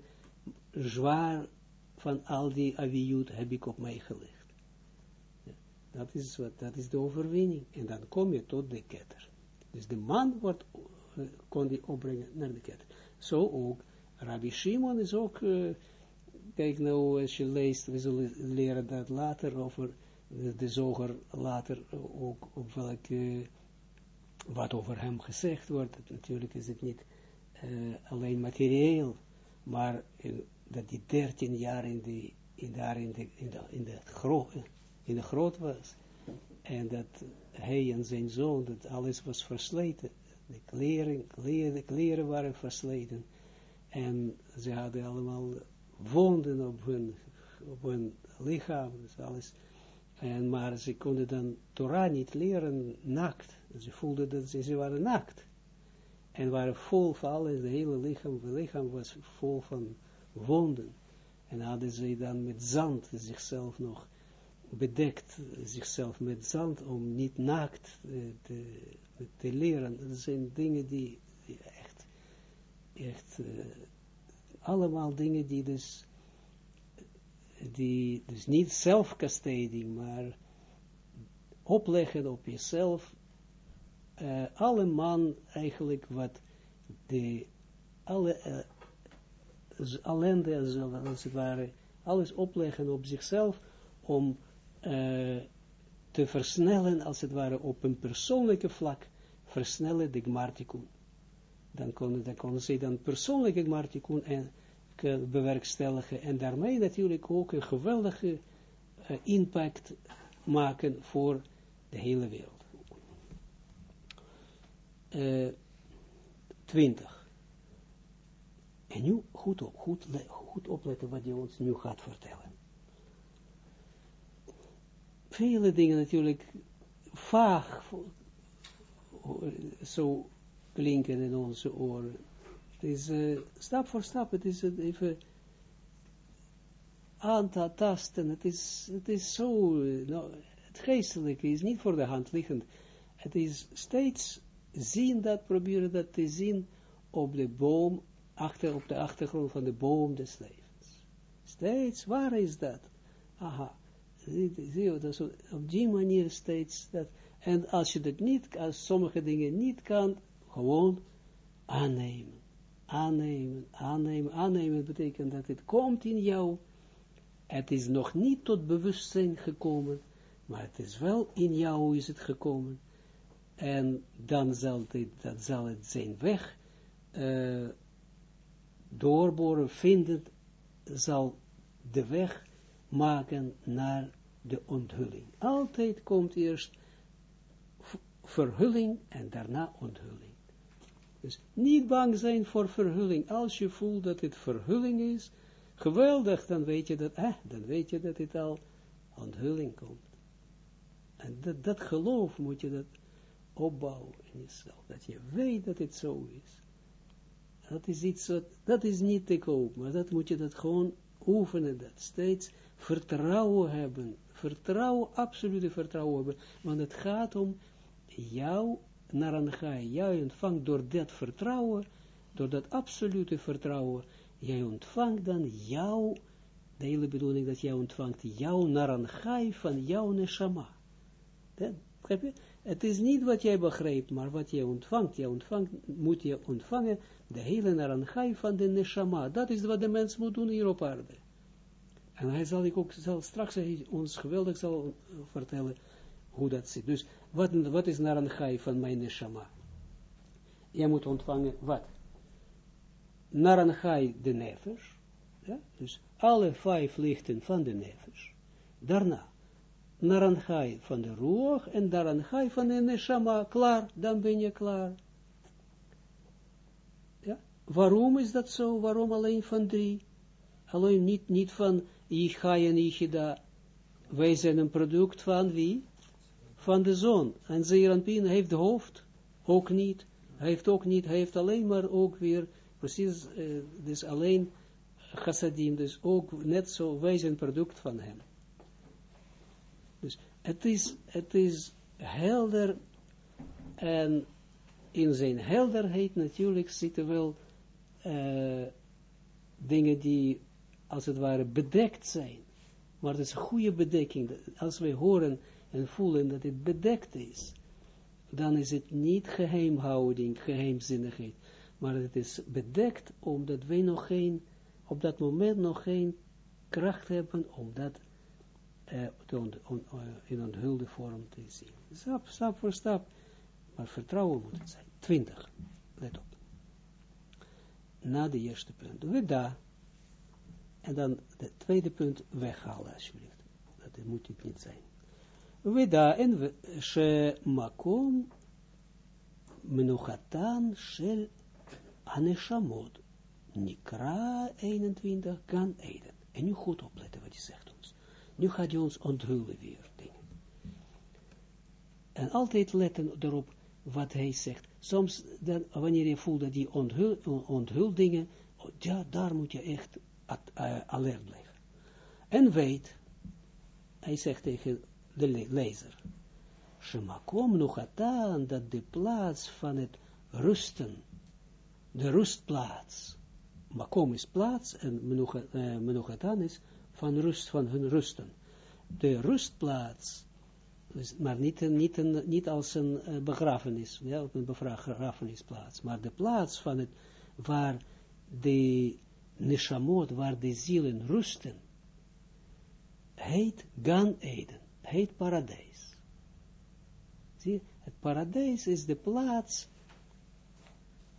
zwaar van al die aviut heb ik op mij gelegd. dat, is wat, dat is de overwinning. En dan kom je tot de ketter. Dus de man wordt, uh, kon die opbrengen naar de ketter. Zo ook, Rabbi Shimon is ook, uh, kijk nou, als je leest, we zullen leren dat later over de, de zoger later ook op welke wat over hem gezegd wordt, natuurlijk is het niet uh, alleen materieel, maar in, dat die dertien jaar in, die, in, daar in de, in de, in in de groot was, en dat hij en zijn zoon, dat alles was versleten, de kleren, kleren, de kleren waren versleten, en ze hadden allemaal wonden op hun, op hun lichaam, dus alles, en maar ze konden dan Torah niet leren nakt, ze voelden dat ze, ze waren naakt. En waren vol van alles, de hele lichaam, het lichaam was vol van wonden. En hadden ze dan met zand zichzelf nog bedekt, zichzelf met zand, om niet naakt eh, te, leren. Dat zijn dingen die, echt, echt, uh, allemaal dingen die dus, die dus niet zelfkasteding, maar opleggen op jezelf uh, alle man eigenlijk wat de alle uh, ellende als het ware alles opleggen op zichzelf om uh, te versnellen als het ware op een persoonlijke vlak versnellen de gmartikun. Dan konden, dan konden dan persoonlijke gmartikun en bewerkstelligen en daarmee natuurlijk ook een geweldige impact maken voor de hele wereld. 20. En nu goed, op, goed, goed opletten wat hij ons nu gaat vertellen. Vele dingen natuurlijk vaag zo klinken in onze oren. Het is uh, stap voor stap, het is even tasten. het is, het is zo, uh, nou, het geestelijke is niet voor de hand liggend, het is steeds zien dat, proberen dat te zien op de boom, achter, op de achtergrond van de boom des levens. Steeds, waar is dat? Aha, zie, je, dat op die manier steeds dat, en als je dat niet, als sommige dingen niet kan, gewoon aannemen, aannemen, aannemen, aannemen. Betekent dat het komt in jou, het is nog niet tot bewustzijn gekomen, maar het is wel in jou is het gekomen, en dan zal, dit, dat zal het zijn weg uh, doorboren, vinden, zal de weg maken naar de onthulling. Altijd komt eerst verhulling en daarna onthulling. Dus niet bang zijn voor verhulling. Als je voelt dat het verhulling is, geweldig, dan weet je dat, eh, dan weet je dat het al onthulling komt. En dat, dat geloof moet je dat opbouwen in jezelf. Dat je weet dat het zo is. Dat is iets wat, dat is niet te koop, maar dat moet je dat gewoon oefenen, dat steeds vertrouwen hebben. Vertrouwen, absolute vertrouwen hebben. Want het gaat om jou naar een gaai. Jij ontvangt door dat vertrouwen, door dat absolute vertrouwen, jij ontvangt dan jou, de hele bedoeling dat jij ontvangt jou naar een gaai van jouw neshama. Dat, het is niet wat jij begrijpt, maar wat jij ontvangt. Jij ontvangt, moet je ontvangen de hele naranjai van de neshama. Dat is wat de mens moet doen hier op aarde. En hij zal ik ook zal straks ons geweldig zal vertellen hoe dat zit. Dus wat, is naranjai van mijn neshama? Jij moet ontvangen wat? Naranjai de nefesh. Ja? Dus alle vijf lichten van de nefesh. Daarna naranjai van de roog en naranjai van de neshama. Klaar, dan ben je klaar. Ja? Waarom is dat zo? Waarom alleen van drie? Alleen niet, niet van Ichai en Ichida. Wij zijn een product van wie? Van de zon. En Zeeranpien heeft de hoofd ook niet. Hij heeft ook niet, hij heeft alleen maar ook weer, precies, uh, dus alleen chassadim, dus ook net zo, wij zijn product van hem. Het is, het is helder en in zijn helderheid natuurlijk zitten wel uh, dingen die als het ware bedekt zijn. Maar het is een goede bedekking. Als wij horen en voelen dat het bedekt is, dan is het niet geheimhouding, geheimzinnigheid. Maar het is bedekt omdat wij nog geen, op dat moment nog geen kracht hebben om dat uh, in een hulde vorm te zien. Stap, stap voor stap. Maar vertrouwen moet het zijn. 20. Let op. Na de eerste punt. We daar. En dan de tweede punt weghalen, alsjeblieft. Dat moet het niet zijn. We daar. En we. She makom. Menuchatan shel aneshamot. Nikra 21 kan eden. En nu goed opletten wat je zegt. Nu gaat hij ons onthullen weer dingen. En altijd letten erop wat hij zegt. Soms, dan, wanneer je voelt dat hij onthul, onthult dingen, ja, daar moet je echt uh, alert blijven. En weet, hij zegt tegen de le lezer, Shemakom dat de plaats van het rusten, de rustplaats, makom is plaats en menuchatan is van rust, van hun rusten. De rustplaats, maar niet, niet, een, niet als een uh, begrafenis, ja, een begrafenisplaats, maar de plaats van het, waar de neshamot, waar de zielen rusten, heet Gan Eden, heet paradijs. Zie, het paradijs is de plaats,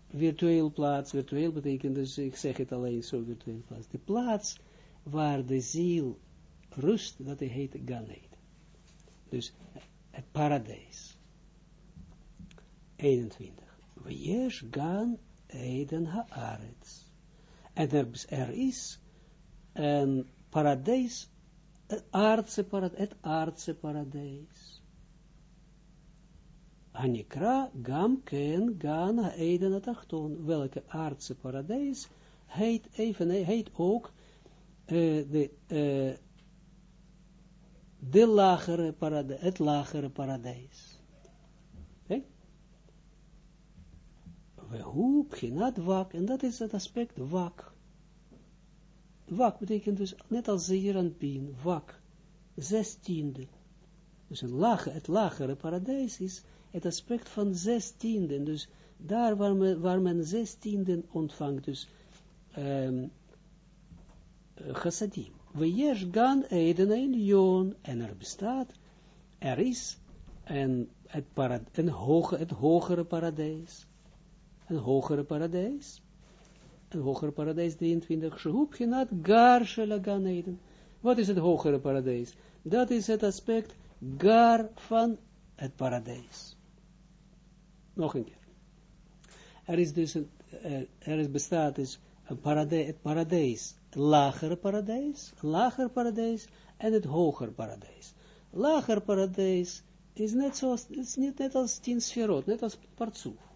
virtueel plaats, virtueel betekent dus, ik zeg het alleen zo, virtueel plaats, de plaats waar de ziel rust, dat heet Ganeid. Dus het paradijs. 21. Wees gan Eden haaretz. En er, er is een paradijs, het aardse paradijs, het aardse paradijs. Anikra gam ken gan Eden atachton. Welke aardse paradijs heet even, heet ook uh, de, uh, de lagere paradijs, het lagere paradijs. Okay? We hoe beginat wak, en dat is het aspect wak. Wak betekent dus, net als zeer en pien, wak, zestiende. Dus een het lagere paradijs is het aspect van zestienden. Dus daar waar men, waar men ontvangt. Dus um, chassadim. We jes gan eden elion. En er bestaat, er is een, het, een hoge, het hogere paradijs. Een hogere paradijs. Een hogere paradijs 23. Shehub genat gar shelagan eden. Wat is het hogere paradijs? Dat is het aspect gar van het paradijs. Nog een keer. Er is dus er is bestaat dus paradijs, het paradijs, het lagere paradijs, lager paradijs en het hoger paradijs. Lager paradijs is net zoals, is niet net als tien sferot, net als partsoef.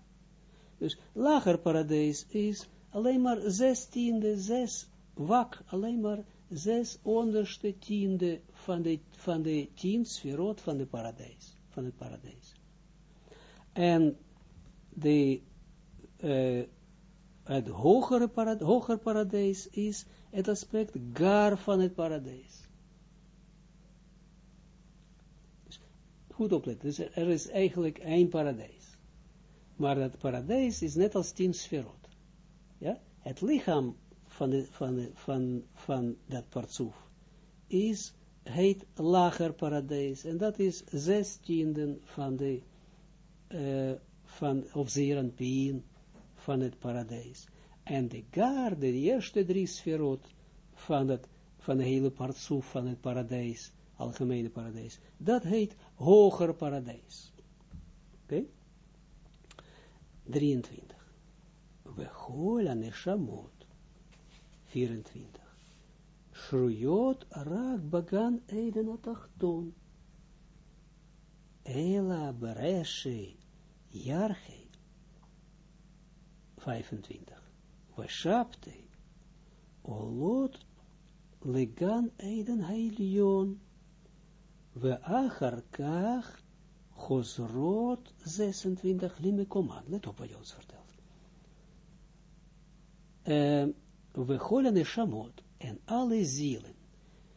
Dus lager paradijs is alleen maar zes tiende, zes wak, alleen maar zes onderste tiende van de, van de tien sferot van de paradijs, van het paradijs. En de, uh, het hogere parad hoger paradijs is het aspect gar van het paradijs. Dus goed opletten, dus er is eigenlijk één paradijs. Maar dat paradijs is net als tien sferot. Ja? Het lichaam van, de, van, de, van, van dat partsoef is, heet lager paradijs. En dat is zestienden van de, uh, van, of zeeranpien van het paradijs. En de gar, de eerste drie sferot van het, van de hele partsoef van het paradijs, algemene paradijs, dat heet hoger paradijs. Oké? Okay? 23. We holen neshamot. 24. Shruyot rak bagan eden atachton. Ela bereshe jarche. 25. Vashapte. Olot legan eden hailion. We achar kach Gosrot 26 limekoman. Let op wat je ons vertelt. Uh, we holen shamot en alle zielen.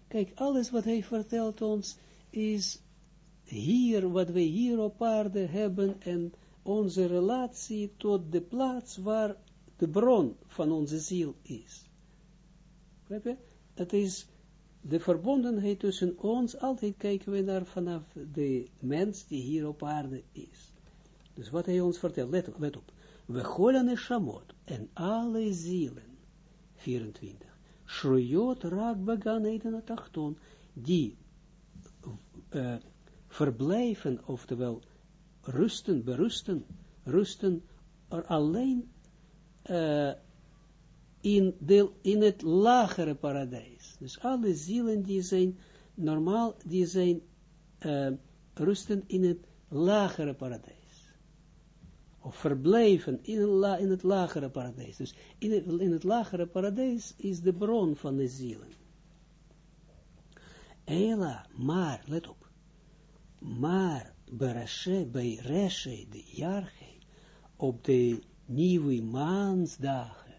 Kijk, alles wat hij vertelt ons is hier, wat we hier op aarde hebben en onze relatie tot de plaats waar de bron van onze ziel is. Het is de verbondenheid tussen ons, altijd kijken we naar vanaf de mens die hier op aarde is. Dus wat hij ons vertelt, let op, op. We gooien shamot en alle zielen 24. Shruyot raak began eten tachton, die uh, verblijven, oftewel rusten, berusten, rusten alleen uh, in, in het lagere paradijs. Dus alle zielen die zijn normaal, die zijn uh, rusten in het lagere paradijs of verblijven in, in het lagere paradijs. Dus in het, in het lagere paradijs is de bron van de zielen. Ela, maar, let op, maar bij reshe, de jarge, op de nieuwe maansdagen,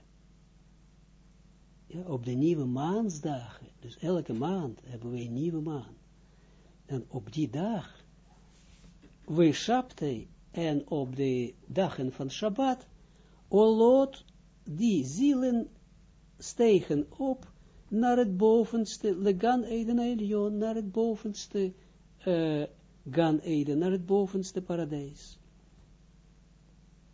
ja, op de nieuwe maansdagen, dus elke maand hebben we een nieuwe maan, en op die dag, we shapte en op de dagen van Shabbat, olot, die zielen stegen op naar het bovenste, legan Eden Elion, naar het bovenste uh, Gan Eden, naar het bovenste paradijs.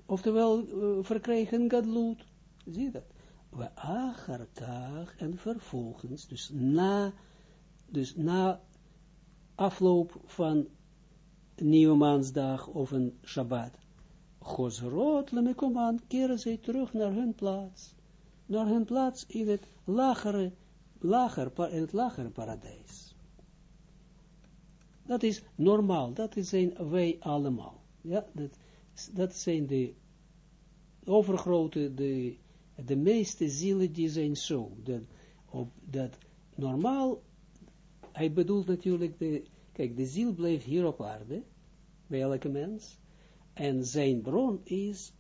Oftewel, uh, verkregen Gadlut, zie je dat? We acharkach, en vervolgens, dus na, dus na afloop van nieuwe maansdag of een Shabbat. Gosrot lemekoman keren zij terug naar hun plaats. Naar hun plaats in het lagere, lager, in het lagere paradijs. Dat is normaal, dat zijn wij allemaal. Ja, dat, dat zijn de overgrote, de, de meeste zielen die zijn zo. Dat, op, dat normaal, hij bedoelt natuurlijk de Kijk, de ziel blijft hier op aarde, bij elke mens, en zijn bron is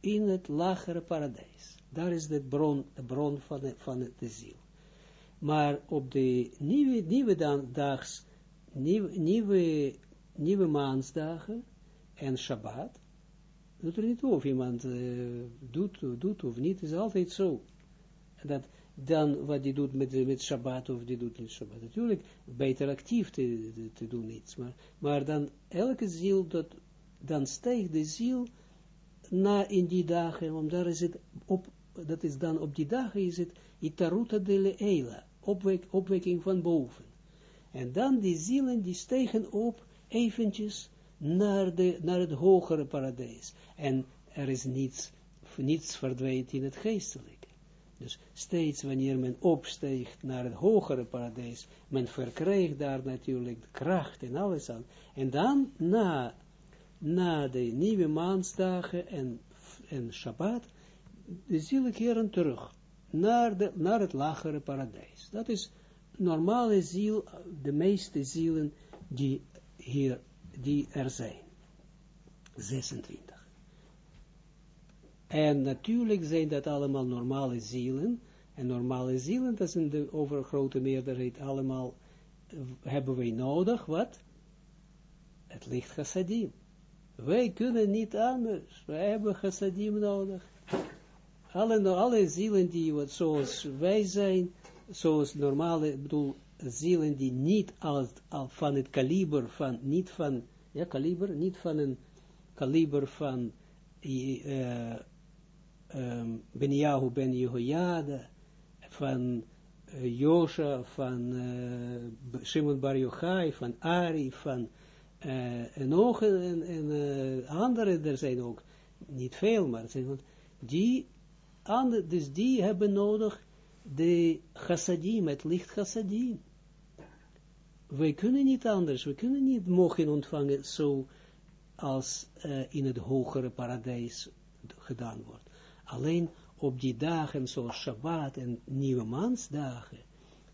in het lagere paradijs. Daar is de bron, de bron van, de, van de ziel. Maar op de nieuwe, nieuwe dan, dags, nieuwe, nieuwe, maansdagen en Shabbat, doet er niet toe of iemand uh, doet, doet of niet, is altijd zo. Dat dan wat die doet met, met Shabbat of die doet met Shabbat. Natuurlijk, beter actief te, te, doen iets, maar, maar dan elke ziel, dat, dan stijgt de ziel na in die dagen, want daar is het op, dat is dan op die dagen is het itaruta de leela, opwek, opwekking van boven. En dan die zielen die stegen op eventjes naar, de, naar het hogere paradijs. En er is niets, niets verdwijnt in het geestelijke. Dus steeds wanneer men opsteegt naar het hogere paradijs, men verkrijgt daar natuurlijk kracht en alles aan. En dan na, na de nieuwe maansdagen en, en Shabbat, de zielen keren terug naar, de, naar het lagere paradijs. Dat is normale ziel, de meeste zielen die hier, die er zijn. 26. En natuurlijk zijn dat allemaal normale zielen, en normale zielen, dat zijn de overgrote meerderheid allemaal, hebben wij nodig, wat? Het licht chassadim. Wij kunnen niet anders, wij hebben chassadim nodig. Alle, alle zielen die, wat zoals wij zijn, zoals normale, ik bedoel, zielen die niet al, al van het kaliber van, niet van, ja, kaliber, niet van een kaliber van um, ben Jehoiada, van Josha, van Shimon Bar Yochai, van Ari, van uh, en nog en, en andere, er zijn ook niet veel, maar zijn, die, andere, dus die hebben nodig de chassadim, het licht chassadim. Wij kunnen niet anders, we kunnen niet mogen ontvangen zo als uh, in het hogere paradijs gedaan wordt. Alleen op die dagen zoals Shabbat en nieuwe maansdagen,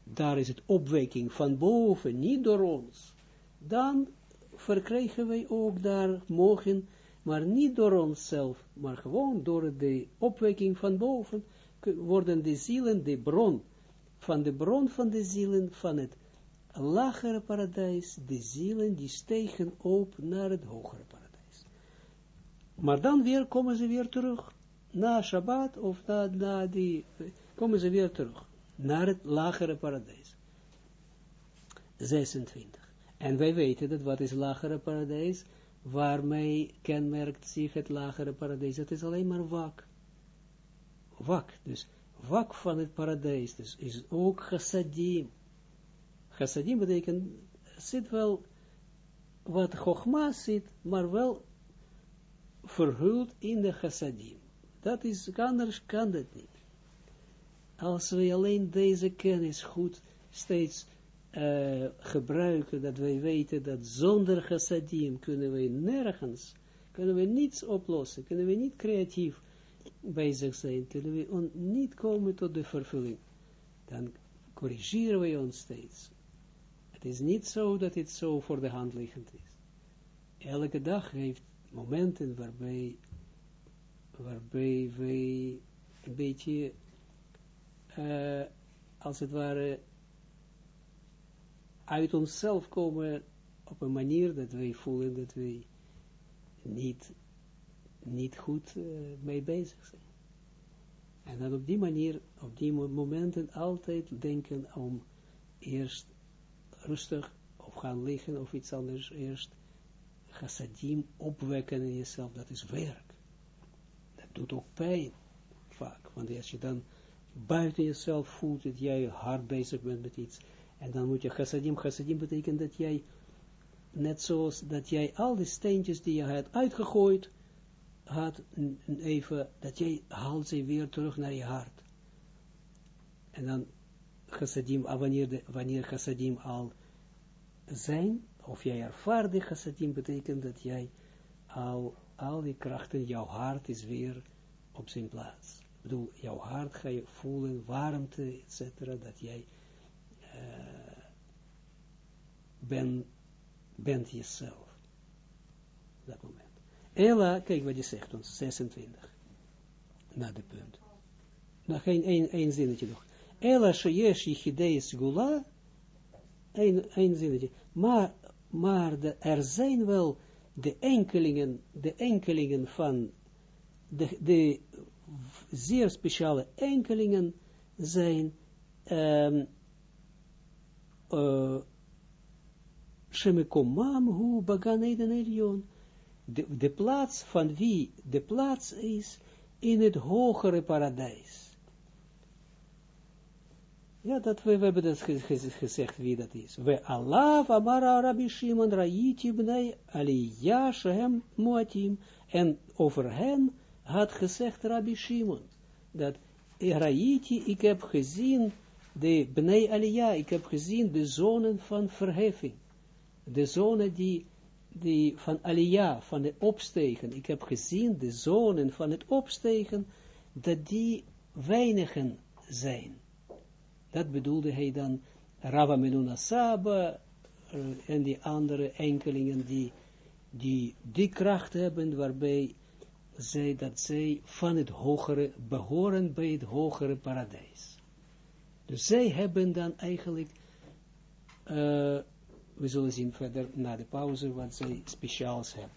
daar is het opwekking van boven, niet door ons. Dan verkrijgen wij ook daar mogen, maar niet door onszelf, maar gewoon door de opwekking van boven, worden de zielen de bron, van de bron van de zielen van het lagere paradijs, de zielen die stegen op naar het hogere paradijs. Maar dan weer komen ze weer terug, na Shabbat of na, die, komen ze weer terug, naar het lagere paradijs. 26. En wij weten dat wat is lagere paradijs, waarmee kenmerkt zich het lagere paradijs, dat is alleen maar wak wak, dus wak van het paradijs, dus is ook chassadim. Chassadim betekent, zit wel wat chogma zit, maar wel verhuld in de chassadim. Dat is, anders kan dat niet. Als wij alleen deze kennis goed steeds gebruiken, dat wij weten dat zonder chassadim kunnen wij nergens, kunnen we niets oplossen, kunnen we niet creatief bezig zijn, kunnen we niet komen tot de vervulling. Dan corrigeren we ons steeds. Het is niet zo dat het zo voor de hand liggend is. Elke dag heeft momenten waarbij, waarbij wij een beetje, uh, als het ware, uit onszelf komen op een manier dat wij voelen dat wij niet niet goed uh, mee bezig zijn. En dan op die manier, op die momenten altijd denken om eerst rustig of gaan liggen of iets anders, eerst chassadim opwekken in jezelf, dat is werk. Dat doet ook pijn, vaak, want als je dan buiten jezelf voelt dat jij hard bezig bent met iets, en dan moet je chassadim, chassadim betekent dat jij, net zoals dat jij al die steentjes die je hebt uitgegooid, had even, dat jij haalt ze weer terug naar je hart. En dan chassadim, ah, wanneer, de, wanneer al zijn, of jij ervaart de chassadim, betekent dat jij al, al die krachten, jouw hart is weer op zijn plaats. Ik bedoel, jouw hart ga je voelen, warmte, etc., dat jij uh, ben, bent jezelf. Dat moment. Ella, kijk wat je zegt ons, 26. Na de punt. Nog geen één, één zinnetje nog. Ella sheyesh yichidei gula, een, een zinnetje. Maar, maar de, er zijn wel de enkelingen, de enkelingen van, de, de zeer speciale enkelingen zijn, um, uh, Shemekomam hu bagan eden elion. De, plaats van wie de plaats is in het hogere paradijs. Ja, dat we, we hebben dat gezegd wie dat is. We Allah amara Rabbi Shimon Ra'iti bnei aliyah shehem muatim. En over hen had gezegd Rabbi Shimon, dat Ra'iti, ik heb gezien de bnei aliyah, ik heb gezien de zonen van verheffing. De zonen die, die van aliyah, van het opstegen. Ik heb gezien de zonen van het opstegen, dat die weinigen zijn dat bedoelde hij dan Rava Menuna Saba uh, en die andere enkelingen die, die kracht hebben waarbij zij dat zij van het hogere behoren bij het hogere paradijs. Dus zij hebben dan eigenlijk, uh, we zullen zien verder na de pauze wat zij speciaals hebben.